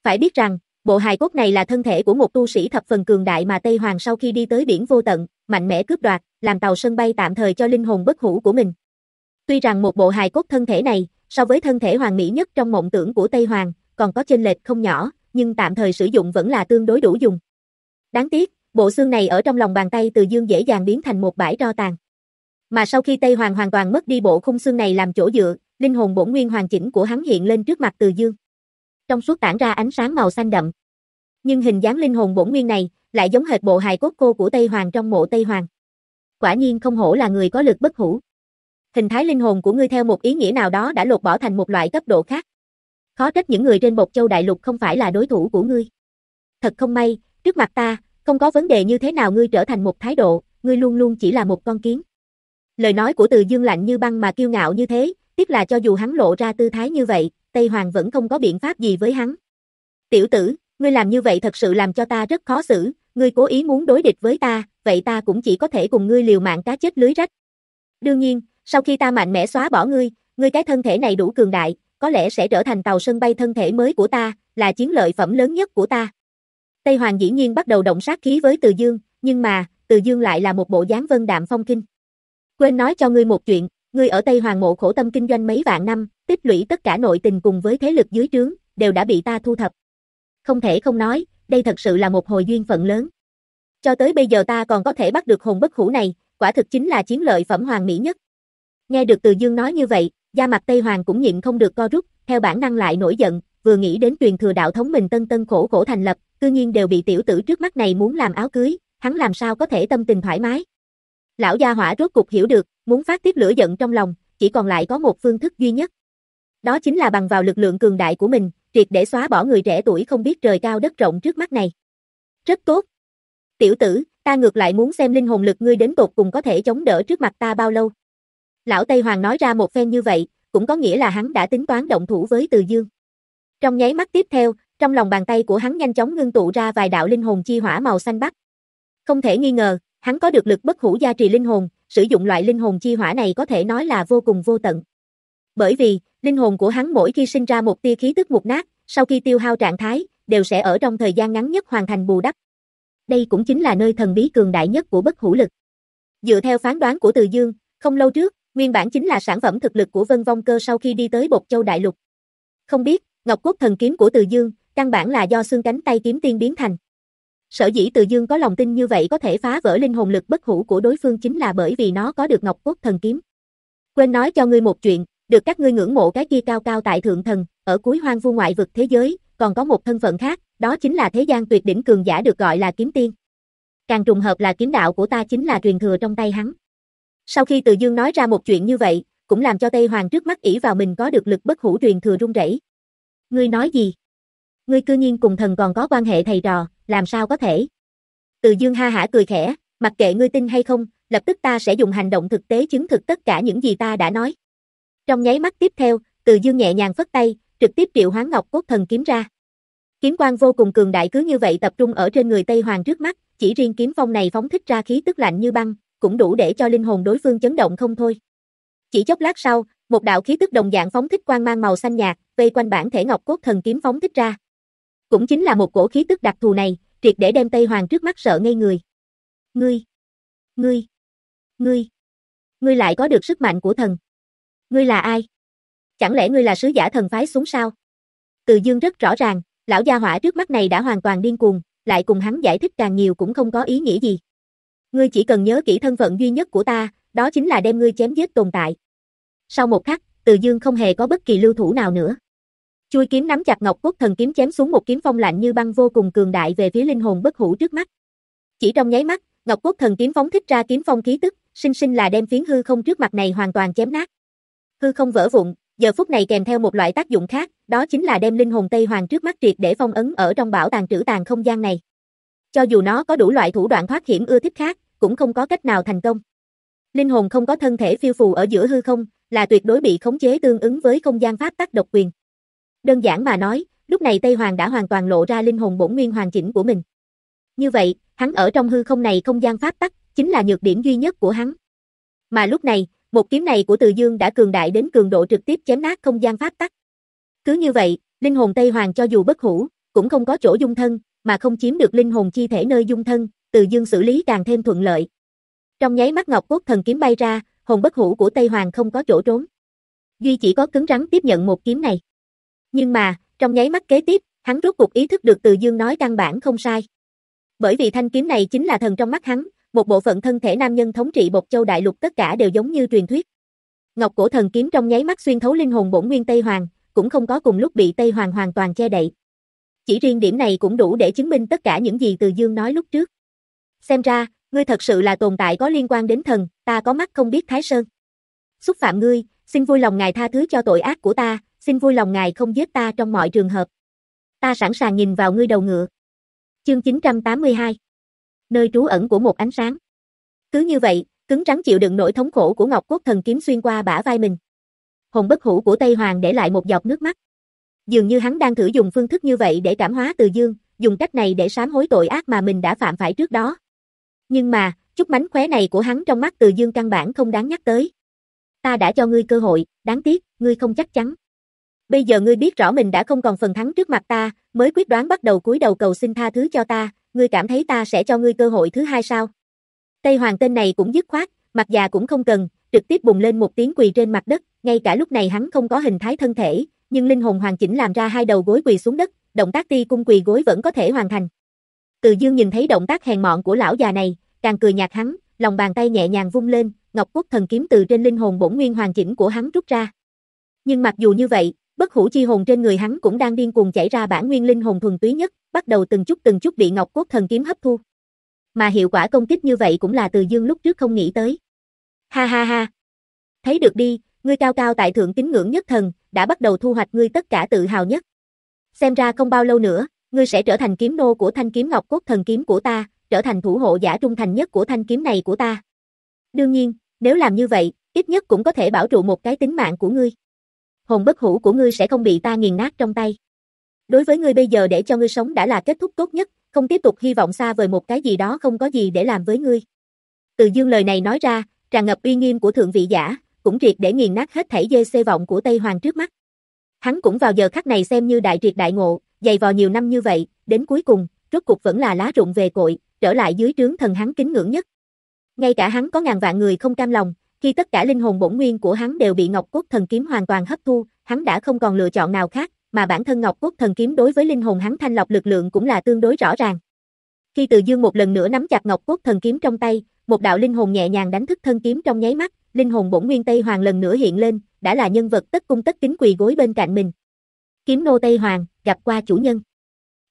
Phải biết rằng, bộ hài cốt này là thân thể của một tu sĩ thập phần cường đại mà Tây Hoàng sau khi đi tới biển vô tận, mạnh mẽ cướp đoạt, làm tàu sân bay tạm thời cho linh hồn bất hủ của mình. Tuy rằng một bộ hài cốt thân thể này, so với thân thể hoàng mỹ nhất trong mộng tưởng của Tây Hoàng, còn có chênh lệch không nhỏ, nhưng tạm thời sử dụng vẫn là tương đối đủ dùng. Đáng tiếc, bộ xương này ở trong lòng bàn tay Từ Dương dễ dàng biến thành một bãi tro tàn. Mà sau khi Tây Hoàng hoàn toàn mất đi bộ khung xương này làm chỗ dựa, linh hồn bổn nguyên hoàn chỉnh của hắn hiện lên trước mặt Từ Dương. Trong suốt tản ra ánh sáng màu xanh đậm. Nhưng hình dáng linh hồn bổn nguyên này lại giống hệt bộ hài cốt cô của Tây Hoàng trong mộ Tây Hoàng. Quả nhiên không hổ là người có lực bất hủ. Hình thái linh hồn của ngươi theo một ý nghĩa nào đó đã lột bỏ thành một loại cấp độ khác. Khó trách những người trên bột Châu Đại Lục không phải là đối thủ của ngươi. Thật không may, trước mặt ta, không có vấn đề như thế nào ngươi trở thành một thái độ, ngươi luôn luôn chỉ là một con kiến. Lời nói của Từ Dương lạnh như băng mà kiêu ngạo như thế, tiếc là cho dù hắn lộ ra tư thái như vậy, Tây Hoàng vẫn không có biện pháp gì với hắn. Tiểu tử, ngươi làm như vậy thật sự làm cho ta rất khó xử, ngươi cố ý muốn đối địch với ta, vậy ta cũng chỉ có thể cùng ngươi liều mạng cá chết lưới rách. Đương nhiên, sau khi ta mạnh mẽ xóa bỏ ngươi, ngươi cái thân thể này đủ cường đại, có lẽ sẽ trở thành tàu sân bay thân thể mới của ta, là chiến lợi phẩm lớn nhất của ta. Tây Hoàng dĩ nhiên bắt đầu động sát khí với Từ Dương, nhưng mà, Từ Dương lại là một bộ dáng vân đạm phong kinh. Quên nói cho ngươi một chuyện, ngươi ở Tây Hoàng mộ khổ tâm kinh doanh mấy vạn năm, tích lũy tất cả nội tình cùng với thế lực dưới trướng, đều đã bị ta thu thập. Không thể không nói, đây thật sự là một hồi duyên phận lớn. Cho tới bây giờ ta còn có thể bắt được hồn bất hủ này, quả thực chính là chiến lợi phẩm hoàng mỹ nhất. Nghe được Từ Dương nói như vậy, da mặt Tây Hoàng cũng nhịn không được co rút, theo bản năng lại nổi giận, vừa nghĩ đến truyền thừa đạo thống mình tân tân khổ khổ thành lập, cư nhiên đều bị tiểu tử trước mắt này muốn làm áo cưới, hắn làm sao có thể tâm tình thoải mái. Lão gia hỏa rốt cục hiểu được, muốn phát tiết lửa giận trong lòng, chỉ còn lại có một phương thức duy nhất. Đó chính là bằng vào lực lượng cường đại của mình, triệt để xóa bỏ người trẻ tuổi không biết trời cao đất rộng trước mắt này. Rất tốt. Tiểu tử, ta ngược lại muốn xem linh hồn lực ngươi đến tột cùng có thể chống đỡ trước mặt ta bao lâu. Lão Tây Hoàng nói ra một phen như vậy, cũng có nghĩa là hắn đã tính toán động thủ với Từ Dương. Trong nháy mắt tiếp theo, trong lòng bàn tay của hắn nhanh chóng ngưng tụ ra vài đạo linh hồn chi hỏa màu xanh bắc. Không thể nghi ngờ, hắn có được lực bất hủ gia trì linh hồn, sử dụng loại linh hồn chi hỏa này có thể nói là vô cùng vô tận. Bởi vì, linh hồn của hắn mỗi khi sinh ra một tia khí tức mục nát, sau khi tiêu hao trạng thái, đều sẽ ở trong thời gian ngắn nhất hoàn thành bù đắp. Đây cũng chính là nơi thần bí cường đại nhất của bất hủ lực. Dựa theo phán đoán của Từ Dương, không lâu trước, nguyên bản chính là sản phẩm thực lực của Vân Vong Cơ sau khi đi tới Bột Châu Đại Lục. Không biết, Ngọc Cốt thần kiếm của Từ Dương, căn bản là do xương cánh tay kiếm tiên biến thành. Sở dĩ Từ Dương có lòng tin như vậy có thể phá vỡ linh hồn lực bất hủ của đối phương chính là bởi vì nó có được Ngọc Cốt thần kiếm. Quên nói cho ngươi một chuyện, được các ngươi ngưỡng mộ cái kia cao cao tại thượng thần, ở cuối hoang vu ngoại vực thế giới, còn có một thân phận khác, đó chính là thế gian tuyệt đỉnh cường giả được gọi là kiếm tiên. Càng trùng hợp là kiếm đạo của ta chính là truyền thừa trong tay hắn. Sau khi Từ Dương nói ra một chuyện như vậy, cũng làm cho Tây Hoàng trước mắt ỷ vào mình có được lực bất hủ truyền thừa rung rẩy. Ngươi nói gì? Ngươi cư nhiên cùng thần còn có quan hệ thầy trò, làm sao có thể? Từ Dương ha hả cười khẽ, mặc kệ ngươi tin hay không, lập tức ta sẽ dùng hành động thực tế chứng thực tất cả những gì ta đã nói. Trong nháy mắt tiếp theo, Từ Dương nhẹ nhàng phất tay, trực tiếp triệu hoán ngọc cốt thần kiếm ra. Kiếm quang vô cùng cường đại cứ như vậy tập trung ở trên người Tây Hoàng trước mắt, chỉ riêng kiếm phong này phóng thích ra khí tức lạnh như băng, cũng đủ để cho linh hồn đối phương chấn động không thôi. Chỉ chốc lát sau, một đạo khí tức đồng dạng phóng thích quang mang màu xanh nhạt, vây quanh bản thể ngọc cốt thần kiếm phóng thích ra. Cũng chính là một cổ khí tức đặc thù này, triệt để đem Tây Hoàng trước mắt sợ ngây người. Ngươi, ngươi, ngươi, ngươi lại có được sức mạnh của thần. Ngươi là ai? Chẳng lẽ ngươi là sứ giả thần phái xuống sao? Từ Dương rất rõ ràng, lão gia hỏa trước mắt này đã hoàn toàn điên cuồng, lại cùng hắn giải thích càng nhiều cũng không có ý nghĩa gì. Ngươi chỉ cần nhớ kỹ thân phận duy nhất của ta, đó chính là đem ngươi chém giết tồn tại. Sau một khắc, Từ Dương không hề có bất kỳ lưu thủ nào nữa. Chui kiếm nắm chặt Ngọc Cốt Thần kiếm chém xuống một kiếm phong lạnh như băng vô cùng cường đại về phía linh hồn bất hủ trước mắt. Chỉ trong nháy mắt, Ngọc Cốt Thần kiếm phóng thích ra kiếm phong khí tức, sinh sinh là đem phiến hư không trước mặt này hoàn toàn chém nát. Hư không vỡ vụn, giờ phút này kèm theo một loại tác dụng khác, đó chính là đem linh hồn Tây Hoàng trước mắt triệt để phong ấn ở trong bảo tàng trữ tàng không gian này. Cho dù nó có đủ loại thủ đoạn thoát hiểm ưa thích khác, cũng không có cách nào thành công. Linh hồn không có thân thể phiêu phù ở giữa hư không, là tuyệt đối bị khống chế tương ứng với không gian pháp tắc độc quyền. Đơn giản mà nói, lúc này Tây Hoàng đã hoàn toàn lộ ra linh hồn bổn nguyên hoàn chỉnh của mình. Như vậy, hắn ở trong hư không này không gian pháp tắc, chính là nhược điểm duy nhất của hắn. Mà lúc này, một kiếm này của Từ Dương đã cường đại đến cường độ trực tiếp chém nát không gian pháp tắc. Cứ như vậy, linh hồn Tây Hoàng cho dù bất hủ, cũng không có chỗ dung thân, mà không chiếm được linh hồn chi thể nơi dung thân, Từ Dương xử lý càng thêm thuận lợi. Trong nháy mắt ngọc cốt thần kiếm bay ra, hồn bất hủ của Tây Hoàng không có chỗ trốn. Duy chỉ có cứng rắn tiếp nhận một kiếm này. Nhưng mà, trong nháy mắt kế tiếp, hắn rốt cuộc ý thức được Từ Dương nói căn bản không sai. Bởi vì thanh kiếm này chính là thần trong mắt hắn, một bộ phận thân thể nam nhân thống trị Bột Châu Đại Lục tất cả đều giống như truyền thuyết. Ngọc cổ thần kiếm trong nháy mắt xuyên thấu linh hồn bổn nguyên Tây Hoàng, cũng không có cùng lúc bị Tây Hoàng hoàn toàn che đậy. Chỉ riêng điểm này cũng đủ để chứng minh tất cả những gì Từ Dương nói lúc trước. Xem ra, ngươi thật sự là tồn tại có liên quan đến thần, ta có mắt không biết Thái Sơn. Xúc phạm ngươi, xin vui lòng ngài tha thứ cho tội ác của ta, xin vui lòng ngài không giết ta trong mọi trường hợp. Ta sẵn sàng nhìn vào ngươi đầu ngựa. Chương 982 Nơi trú ẩn của một ánh sáng. Cứ như vậy, cứng rắn chịu đựng nỗi thống khổ của Ngọc Cốt Thần kiếm xuyên qua bả vai mình. Hồn bất hủ của Tây Hoàng để lại một giọt nước mắt. Dường như hắn đang thử dùng phương thức như vậy để cảm hóa Từ Dương, dùng cách này để sám hối tội ác mà mình đã phạm phải trước đó. Nhưng mà, chút mánh khóe này của hắn trong mắt Từ Dương căn bản không đáng nhắc tới. Ta đã cho ngươi cơ hội, đáng tiếc, ngươi không chắc chắn. Bây giờ ngươi biết rõ mình đã không còn phần thắng trước mặt ta, mới quyết đoán bắt đầu cúi đầu cầu xin tha thứ cho ta, ngươi cảm thấy ta sẽ cho ngươi cơ hội thứ hai sao? Tây Hoàng tên này cũng dứt khoát, mặt già cũng không cần, trực tiếp bùng lên một tiếng quỳ trên mặt đất, ngay cả lúc này hắn không có hình thái thân thể, nhưng linh hồn hoàn chỉnh làm ra hai đầu gối quỳ xuống đất, động tác ti cung quỳ gối vẫn có thể hoàn thành. Từ Dương nhìn thấy động tác hèn mọn của lão già này, càng cười nhạt hắn, lòng bàn tay nhẹ nhàng vung lên, Ngọc quốc thần kiếm từ trên linh hồn bổn nguyên hoàn chỉnh của hắn rút ra. Nhưng mặc dù như vậy, bất hủ chi hồn trên người hắn cũng đang điên cuồng chảy ra bản nguyên linh hồn thuần túy nhất, bắt đầu từng chút từng chút bị Ngọc Cốt thần kiếm hấp thu. Mà hiệu quả công kích như vậy cũng là Từ Dương lúc trước không nghĩ tới. Ha ha ha. Thấy được đi, ngươi cao cao tại thượng kính ngưỡng nhất thần, đã bắt đầu thu hoạch ngươi tất cả tự hào nhất. Xem ra không bao lâu nữa, ngươi sẽ trở thành kiếm nô của thanh kiếm ngọc cốt thần kiếm của ta, trở thành thủ hộ giả trung thành nhất của thanh kiếm này của ta. Đương nhiên, nếu làm như vậy, ít nhất cũng có thể bảo trụ một cái tính mạng của ngươi. Hồn bất hủ của ngươi sẽ không bị ta nghiền nát trong tay. Đối với ngươi bây giờ để cho ngươi sống đã là kết thúc tốt nhất, không tiếp tục hy vọng xa vời một cái gì đó không có gì để làm với ngươi. Từ dương lời này nói ra, tràn ngập uy nghiêm của thượng vị giả, cũng triệt để nghiền nát hết thảy dê xê vọng của Tây Hoàng trước mắt. Hắn cũng vào giờ khắc này xem như đại triệt đại ngộ, dày vò nhiều năm như vậy, đến cuối cùng, rốt cục vẫn là lá rụng về cội, trở lại dưới trướng thần hắn kính ngưỡng nhất. Ngay cả hắn có ngàn vạn người không cam lòng, khi tất cả linh hồn bổn nguyên của hắn đều bị Ngọc Cốt Thần Kiếm hoàn toàn hấp thu, hắn đã không còn lựa chọn nào khác, mà bản thân Ngọc Cốt Thần Kiếm đối với linh hồn hắn thanh lọc lực lượng cũng là tương đối rõ ràng. Khi Từ Dương một lần nữa nắm chặt Ngọc Cốt Thần Kiếm trong tay, một đạo linh hồn nhẹ nhàng đánh thức thân kiếm trong nháy mắt, linh hồn bổn nguyên Tây Hoàng lần nữa hiện lên, đã là nhân vật tất cung tất kính quỳ gối bên cạnh mình. Kiếm nô Tây Hoàng, gặp qua chủ nhân.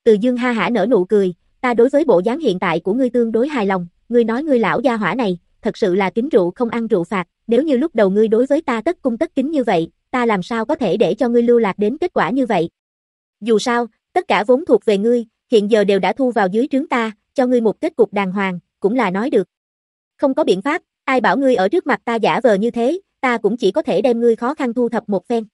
Từ Dương ha hả nở nụ cười, ta đối với bộ dáng hiện tại của ngươi tương đối hài lòng, ngươi nói ngươi lão gia hỏa này, thật sự là kính rượu không ăn rượu phạt, nếu như lúc đầu ngươi đối với ta tất cung tất kính như vậy, ta làm sao có thể để cho ngươi lưu lạc đến kết quả như vậy. Dù sao, tất cả vốn thuộc về ngươi, hiện giờ đều đã thu vào dưới trướng ta, cho ngươi một kết cục đàng hoàng, cũng là nói được. Không có biện pháp, ai bảo ngươi ở trước mặt ta giả vờ như thế, ta cũng chỉ có thể đem ngươi khó khăn thu thập một phen.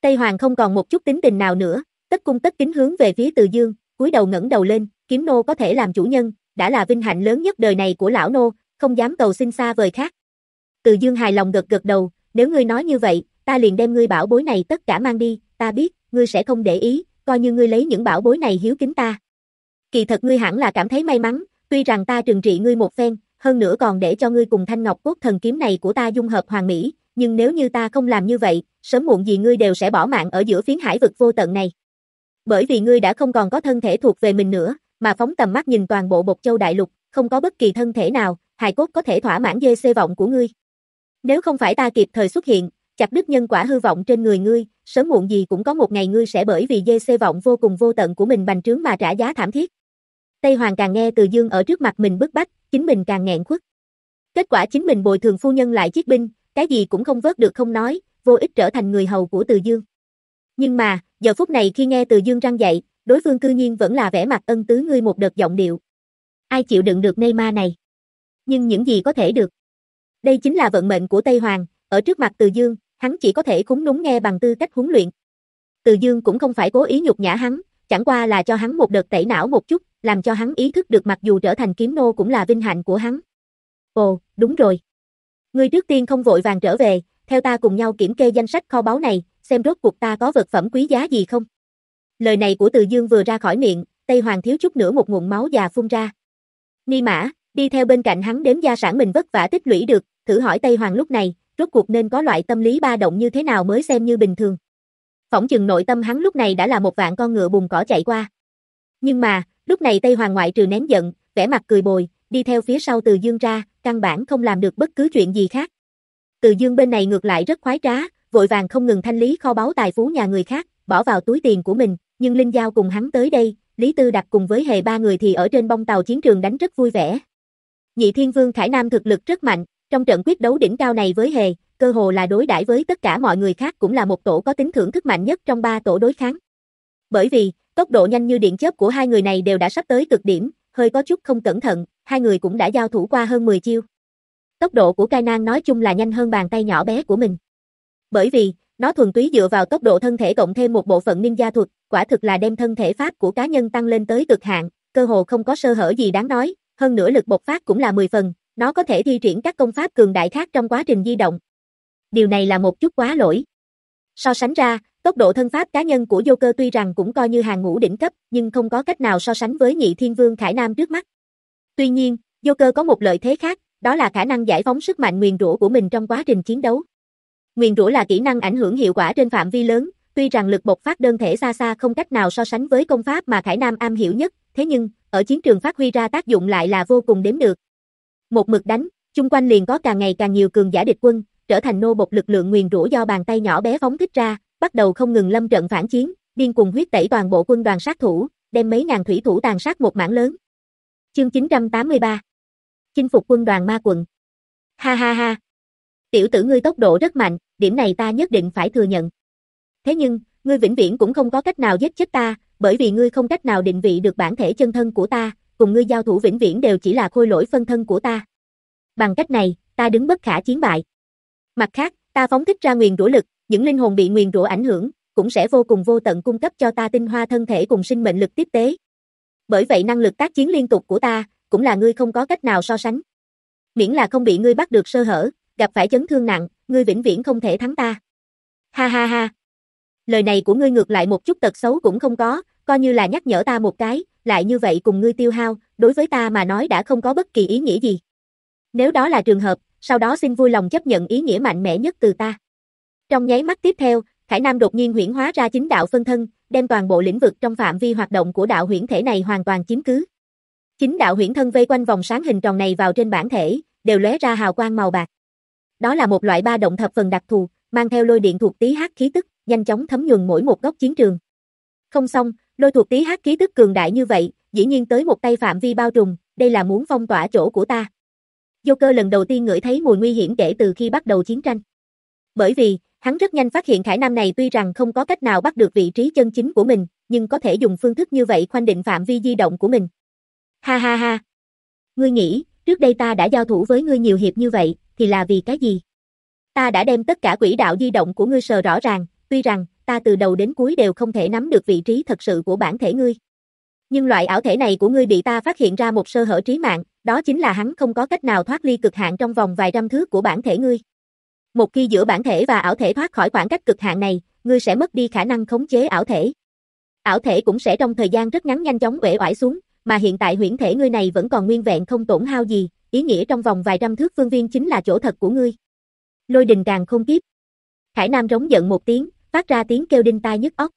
Tây Hoàng không còn một chút tính tình nào nữa, tất cung tất kính hướng về phía Từ Dương, cúi đầu ngẩng đầu lên, kiếm nô có thể làm chủ nhân, đã là vinh hạnh lớn nhất đời này của lão nô, không dám cầu xin xa vời khác. Từ Dương hài lòng gật gật đầu, nếu ngươi nói như vậy, ta liền đem ngươi bảo bối này tất cả mang đi, ta biết, ngươi sẽ không để ý, coi như ngươi lấy những bảo bối này hiếu kính ta. Kỳ thật ngươi hẳn là cảm thấy may mắn, tuy rằng ta trừng trị ngươi một phen, hơn nữa còn để cho ngươi cùng thanh ngọc cốt thần kiếm này của ta dung hợp hoàn mỹ, nhưng nếu như ta không làm như vậy, sớm muộn gì ngươi đều sẽ bỏ mạng ở giữa phiến hải vực vô tận này. Bởi vì ngươi đã không còn có thân thể thuộc về mình nữa, mà phóng tầm mắt nhìn toàn bộ Bộc Châu Đại Lục, không có bất kỳ thân thể nào, hài cốt có thể thỏa mãn dê xê vọng của ngươi. Nếu không phải ta kịp thời xuất hiện, chặt đứt nhân quả hư vọng trên người ngươi, sớm muộn gì cũng có một ngày ngươi sẽ bởi vì dê xê vọng vô cùng vô tận của mình bành trướng mà trả giá thảm thiết. Tây Hoàng càng nghe Từ Dương ở trước mặt mình bức bách, chính mình càng nghẹn khuất. Kết quả chính mình bồi thường phu nhân lại chiếc binh, cái gì cũng không vớt được không nói, vô ích trở thành người hầu của Từ Dương. Nhưng mà, giờ phút này khi nghe Từ Dương răng dậy, đối phương cư nhiên vẫn là vẻ mặt ân tứ ngươi một đợt giọng điệu. Ai chịu đựng được nay ma này? Nhưng những gì có thể được? Đây chính là vận mệnh của Tây Hoàng, ở trước mặt Từ Dương, hắn chỉ có thể khúng núng nghe bằng tư cách huấn luyện. Từ Dương cũng không phải cố ý nhục nhã hắn, chẳng qua là cho hắn một đợt tẩy não một chút, làm cho hắn ý thức được mặc dù trở thành kiếm nô cũng là vinh hạnh của hắn. Ồ, đúng rồi. Ngươi trước tiên không vội vàng trở về, theo ta cùng nhau kiểm kê danh sách kho báu này, xem rốt cuộc ta có vật phẩm quý giá gì không. Lời này của Từ Dương vừa ra khỏi miệng, Tây Hoàng thiếu chút nữa một nguồn máu già phun ra. Ni Mã, đi theo bên cạnh hắn đếm gia sản mình vất vả tích lũy được, thử hỏi Tây Hoàng lúc này, rốt cuộc nên có loại tâm lý ba động như thế nào mới xem như bình thường. Phỏng chừng nội tâm hắn lúc này đã là một vạn con ngựa bùn cỏ chạy qua. Nhưng mà, lúc này Tây Hoàng ngoại trừ nén giận, vẻ mặt cười bồi, đi theo phía sau Từ Dương ra, căn bản không làm được bất cứ chuyện gì khác. Từ Dương bên này ngược lại rất khoái trá, vội vàng không ngừng thanh lý kho báu tài phú nhà người khác, bỏ vào túi tiền của mình, nhưng Linh Giao cùng hắn tới đây, Lý Tư đặt cùng với hề ba người thì ở trên bông tàu chiến trường đánh rất vui vẻ. Nhị Thiên Vương Khải Nam thực lực rất mạnh, trong trận quyết đấu đỉnh cao này với hề, cơ hồ là đối đãi với tất cả mọi người khác cũng là một tổ có tính thưởng thức mạnh nhất trong ba tổ đối kháng. Bởi vì, tốc độ nhanh như điện chớp của hai người này đều đã sắp tới cực điểm, hơi có chút không cẩn thận, hai người cũng đã giao thủ qua hơn 10 chiêu. Tốc độ của Cai Nang nói chung là nhanh hơn bàn tay nhỏ bé của mình. Bởi vì, nó thuần túy dựa vào tốc độ thân thể cộng thêm một bộ phận ninja thuật, quả thực là đem thân thể pháp của cá nhân tăng lên tới cực hạn, cơ hồ không có sơ hở gì đáng nói, hơn nữa lực bộc phát cũng là 10 phần, nó có thể thi triển các công pháp cường đại khác trong quá trình di động. Điều này là một chút quá lỗi. So sánh ra, tốc độ thân pháp cá nhân của Joker tuy rằng cũng coi như hàng ngũ đỉnh cấp, nhưng không có cách nào so sánh với nhị thiên vương Khải Nam trước mắt. Tuy nhiên, Joker có một lợi thế khác, đó là khả năng giải phóng sức mạnh nguyền rủa của mình trong quá trình chiến đấu. Nguyền rủa là kỹ năng ảnh hưởng hiệu quả trên phạm vi lớn, tuy rằng lực bộc phát đơn thể xa xa không cách nào so sánh với công pháp mà Khải Nam am hiểu nhất, thế nhưng, ở chiến trường phát huy ra tác dụng lại là vô cùng đếm được. Một mực đánh, chung quanh liền có càng ngày càng nhiều cường giả địch quân, trở thành nô bộc lực lượng nguyền rủa do bàn tay nhỏ bé phóng thích ra, bắt đầu không ngừng lâm trận phản chiến, điên cùng huyết tẩy toàn bộ quân đoàn sát thủ, đem mấy ngàn thủy thủ tàn sát một mảng lớn. Chương 983 Chinh phục quân đoàn ma quận Ha ha ha Tiểu tử ngươi tốc độ rất mạnh, điểm này ta nhất định phải thừa nhận. Thế nhưng, ngươi vĩnh viễn cũng không có cách nào giết chết ta, bởi vì ngươi không cách nào định vị được bản thể chân thân của ta, cùng ngươi giao thủ vĩnh viễn đều chỉ là khôi lỗi phân thân của ta. Bằng cách này, ta đứng bất khả chiến bại. Mặt khác, ta phóng thích ra nguyền rủa lực, những linh hồn bị nguyền rủa ảnh hưởng, cũng sẽ vô cùng vô tận cung cấp cho ta tinh hoa thân thể cùng sinh mệnh lực tiếp tế. Bởi vậy năng lực tác chiến liên tục của ta, cũng là ngươi không có cách nào so sánh. Miễn là không bị ngươi bắt được sơ hở, gặp phải chấn thương nặng, ngươi vĩnh viễn không thể thắng ta. Ha ha ha. Lời này của ngươi ngược lại một chút tật xấu cũng không có, coi như là nhắc nhở ta một cái, lại như vậy cùng ngươi tiêu hao, đối với ta mà nói đã không có bất kỳ ý nghĩa gì. Nếu đó là trường hợp, sau đó xin vui lòng chấp nhận ý nghĩa mạnh mẽ nhất từ ta. Trong nháy mắt tiếp theo, Khải Nam đột nhiên huyễn hóa ra chính đạo phân thân, đem toàn bộ lĩnh vực trong phạm vi hoạt động của đạo huyễn thể này hoàn toàn chiếm cứ. Chính đạo huyễn thân vây quanh vòng sáng hình tròn này vào trên bản thể, đều lóe ra hào quang màu bạc. Đó là một loại ba động thập phần đặc thù, mang theo lôi điện thuộc tí hắc khí tức, nhanh chóng thấm nhuần mỗi một góc chiến trường. Không xong, lôi thuộc tí hát khí tức cường đại như vậy, dĩ nhiên tới một tay phạm vi bao trùm, đây là muốn phong tỏa chỗ của ta. Joker lần đầu tiên ngửi thấy mùi nguy hiểm kể từ khi bắt đầu chiến tranh. Bởi vì, hắn rất nhanh phát hiện Khải Nam này tuy rằng không có cách nào bắt được vị trí chân chính của mình, nhưng có thể dùng phương thức như vậy khoanh định phạm vi di động của mình. Ha ha ha. Ngươi nghĩ, trước đây ta đã giao thủ với ngươi nhiều hiệp như vậy, thì là vì cái gì? Ta đã đem tất cả quỹ đạo di động của ngươi sờ rõ ràng, tuy rằng, ta từ đầu đến cuối đều không thể nắm được vị trí thật sự của bản thể ngươi. Nhưng loại ảo thể này của ngươi bị ta phát hiện ra một sơ hở trí mạng, đó chính là hắn không có cách nào thoát ly cực hạn trong vòng vài trăm thước của bản thể ngươi. Một khi giữa bản thể và ảo thể thoát khỏi khoảng cách cực hạn này, ngươi sẽ mất đi khả năng khống chế ảo thể. Ảo thể cũng sẽ trong thời gian rất ngắn nhanh chóng uể oải xuống, mà hiện tại huyễn thể ngươi này vẫn còn nguyên vẹn không tổn hao gì, ý nghĩa trong vòng vài trăm thước phương viên chính là chỗ thật của ngươi. Lôi đình càng không kiếp. Khải Nam rống giận một tiếng, phát ra tiếng kêu đinh tai nhức óc.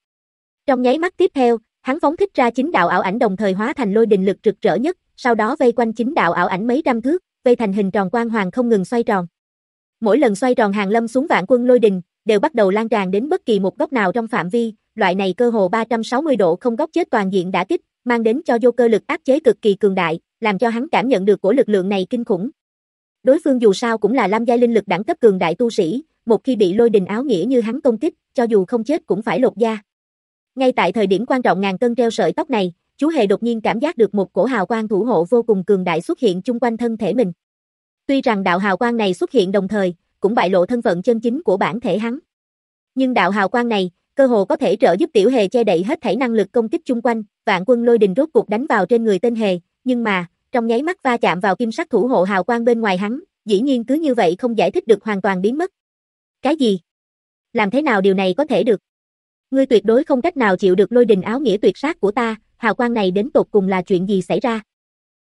Trong nháy mắt tiếp theo, hắn phóng thích ra chính đạo ảo ảnh đồng thời hóa thành lôi đình lực rực rỡ nhất, sau đó vây quanh chính đạo ảo ảnh mấy trăm thước, vây thành hình tròn quang hoàng không ngừng xoay tròn. Mỗi lần xoay tròn hàng lâm xuống vạn quân lôi đình, đều bắt đầu lan tràn đến bất kỳ một góc nào trong phạm vi, loại này cơ hồ 360 độ không góc chết toàn diện đã kích, mang đến cho vô cơ lực áp chế cực kỳ cường đại, làm cho hắn cảm nhận được của lực lượng này kinh khủng. Đối phương dù sao cũng là lam giai linh lực đẳng cấp cường đại tu sĩ, một khi bị lôi đình áo nghĩa như hắn công kích, cho dù không chết cũng phải lột da. Ngay tại thời điểm quan trọng ngàn cân treo sợi tóc này, chú hề đột nhiên cảm giác được một cổ hào quang thủ hộ vô cùng cường đại xuất hiện chung quanh thân thể mình. Tuy rằng đạo hào quang này xuất hiện đồng thời, cũng bại lộ thân phận chân chính của bản thể hắn. Nhưng đạo hào quang này, cơ hồ có thể trợ giúp tiểu hề che đậy hết thảy năng lực công kích chung quanh, vạn quân lôi đình rốt cuộc đánh vào trên người tên hề, nhưng mà, trong nháy mắt va chạm vào kim sắc thủ hộ hào quang bên ngoài hắn, dĩ nhiên cứ như vậy không giải thích được hoàn toàn biến mất. Cái gì? Làm thế nào điều này có thể được? Ngươi tuyệt đối không cách nào chịu được lôi đình áo nghĩa tuyệt sát của ta, hào quang này đến tột cùng là chuyện gì xảy ra?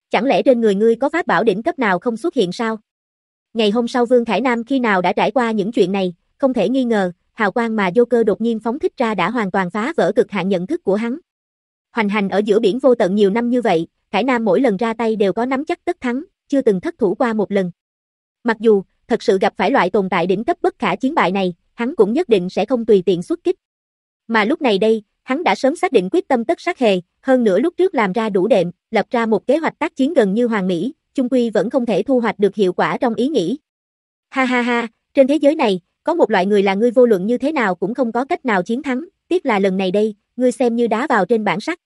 Chẳng lẽ trên người ngươi có pháp bảo đỉnh cấp nào không xuất hiện sao? Ngày hôm sau Vương Khải Nam khi nào đã trải qua những chuyện này, không thể nghi ngờ, hào quang mà vô cơ đột nhiên phóng thích ra đã hoàn toàn phá vỡ cực hạn nhận thức của hắn. Hoành hành ở giữa biển vô tận nhiều năm như vậy, Khải Nam mỗi lần ra tay đều có nắm chắc tất thắng, chưa từng thất thủ qua một lần. Mặc dù, thật sự gặp phải loại tồn tại đỉnh cấp bất khả chiến bại này, hắn cũng nhất định sẽ không tùy tiện xuất kích. Mà lúc này đây, hắn đã sớm xác định quyết tâm tất sát hề, hơn nữa lúc trước làm ra đủ đệm, lập ra một kế hoạch tác chiến gần như hoàn mỹ, chung quy vẫn không thể thu hoạch được hiệu quả trong ý nghĩ. Ha ha ha, trên thế giới này, có một loại người là ngươi vô luận như thế nào cũng không có cách nào chiến thắng, tiếc là lần này đây, ngươi xem như đá vào trên bản sắt.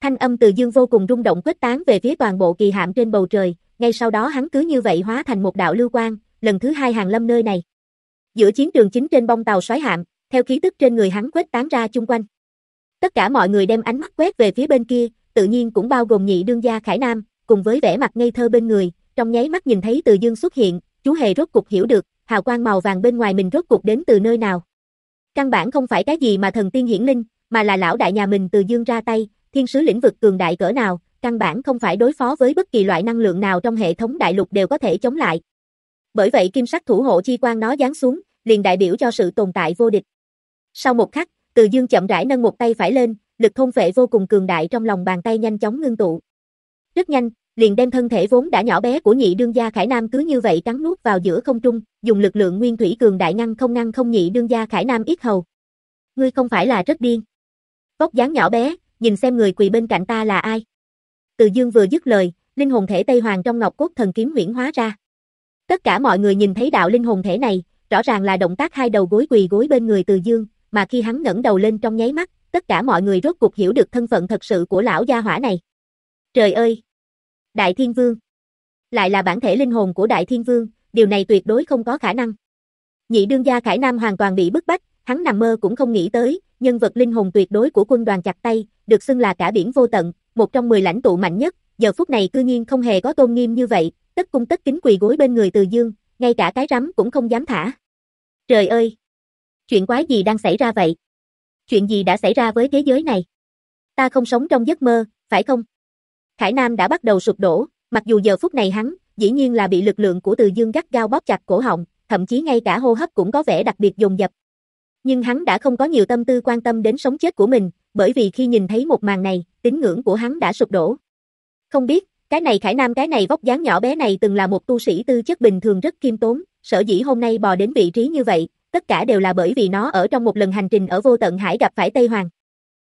Thanh âm từ dương vô cùng rung động quét tán về phía toàn bộ kỳ hạm trên bầu trời, ngay sau đó hắn cứ như vậy hóa thành một đạo lưu quang, lần thứ hai hàng lâm nơi này. Giữa chiến trường chính trên bông tàu xoáy hạm, theo khí tức trên người hắn quét tán ra chung quanh. Tất cả mọi người đem ánh mắt quét về phía bên kia, tự nhiên cũng bao gồm nhị đương gia Khải Nam, cùng với vẻ mặt ngây thơ bên người, trong nháy mắt nhìn thấy Từ Dương xuất hiện, chú hề rốt cục hiểu được, hào quang màu vàng bên ngoài mình rốt cục đến từ nơi nào. Căn bản không phải cái gì mà thần tiên hiển linh, mà là lão đại nhà mình Từ Dương ra tay, thiên sứ lĩnh vực cường đại cỡ nào, căn bản không phải đối phó với bất kỳ loại năng lượng nào trong hệ thống đại lục đều có thể chống lại. Bởi vậy kim sắc thủ hộ chi quan nó giáng xuống, liền đại biểu cho sự tồn tại vô địch. Sau một khắc, Từ Dương chậm rãi nâng một tay phải lên, lực thôn phệ vô cùng cường đại trong lòng bàn tay nhanh chóng ngưng tụ. Rất nhanh, liền đem thân thể vốn đã nhỏ bé của nhị đương gia Khải Nam cứ như vậy cắn nuốt vào giữa không trung, dùng lực lượng nguyên thủy cường đại ngăn không ngăn không nhị đương gia Khải Nam ít hầu. Ngươi không phải là rất điên. Vóc dáng nhỏ bé, nhìn xem người quỳ bên cạnh ta là ai. Từ Dương vừa dứt lời, linh hồn thể Tây Hoàng trong ngọc cốt thần kiếm huyễn hóa ra. Tất cả mọi người nhìn thấy đạo linh hồn thể này, rõ ràng là động tác hai đầu gối quỳ gối bên người Từ Dương, mà khi hắn ngẩng đầu lên trong nháy mắt, tất cả mọi người rốt cuộc hiểu được thân phận thật sự của lão gia hỏa này. Trời ơi! Đại Thiên Vương! Lại là bản thể linh hồn của Đại Thiên Vương, điều này tuyệt đối không có khả năng. Nhị đương gia Khải Nam hoàn toàn bị bức bách, hắn nằm mơ cũng không nghĩ tới, nhân vật linh hồn tuyệt đối của quân đoàn chặt tay, được xưng là cả biển vô tận, một trong 10 lãnh tụ mạnh nhất, giờ phút này cư nhiên không hề có tôn nghiêm như vậy, tất cung tất kính quỳ gối bên người Từ Dương, ngay cả cái rắm cũng không dám thả. Trời ơi! Chuyện quái gì đang xảy ra vậy? Chuyện gì đã xảy ra với thế giới này? Ta không sống trong giấc mơ, phải không? Khải Nam đã bắt đầu sụp đổ, mặc dù giờ phút này hắn, dĩ nhiên là bị lực lượng của Từ Dương gắt gao bóp chặt cổ họng, thậm chí ngay cả hô hấp cũng có vẻ đặc biệt dồn dập. Nhưng hắn đã không có nhiều tâm tư quan tâm đến sống chết của mình, bởi vì khi nhìn thấy một màn này, tín ngưỡng của hắn đã sụp đổ. Không biết, cái này Khải Nam cái này vóc dáng nhỏ bé này từng là một tu sĩ tư chất bình thường rất kiêm tốn, sở dĩ hôm nay bò đến vị trí như vậy, tất cả đều là bởi vì nó ở trong một lần hành trình ở vô tận hải gặp phải Tây Hoàng.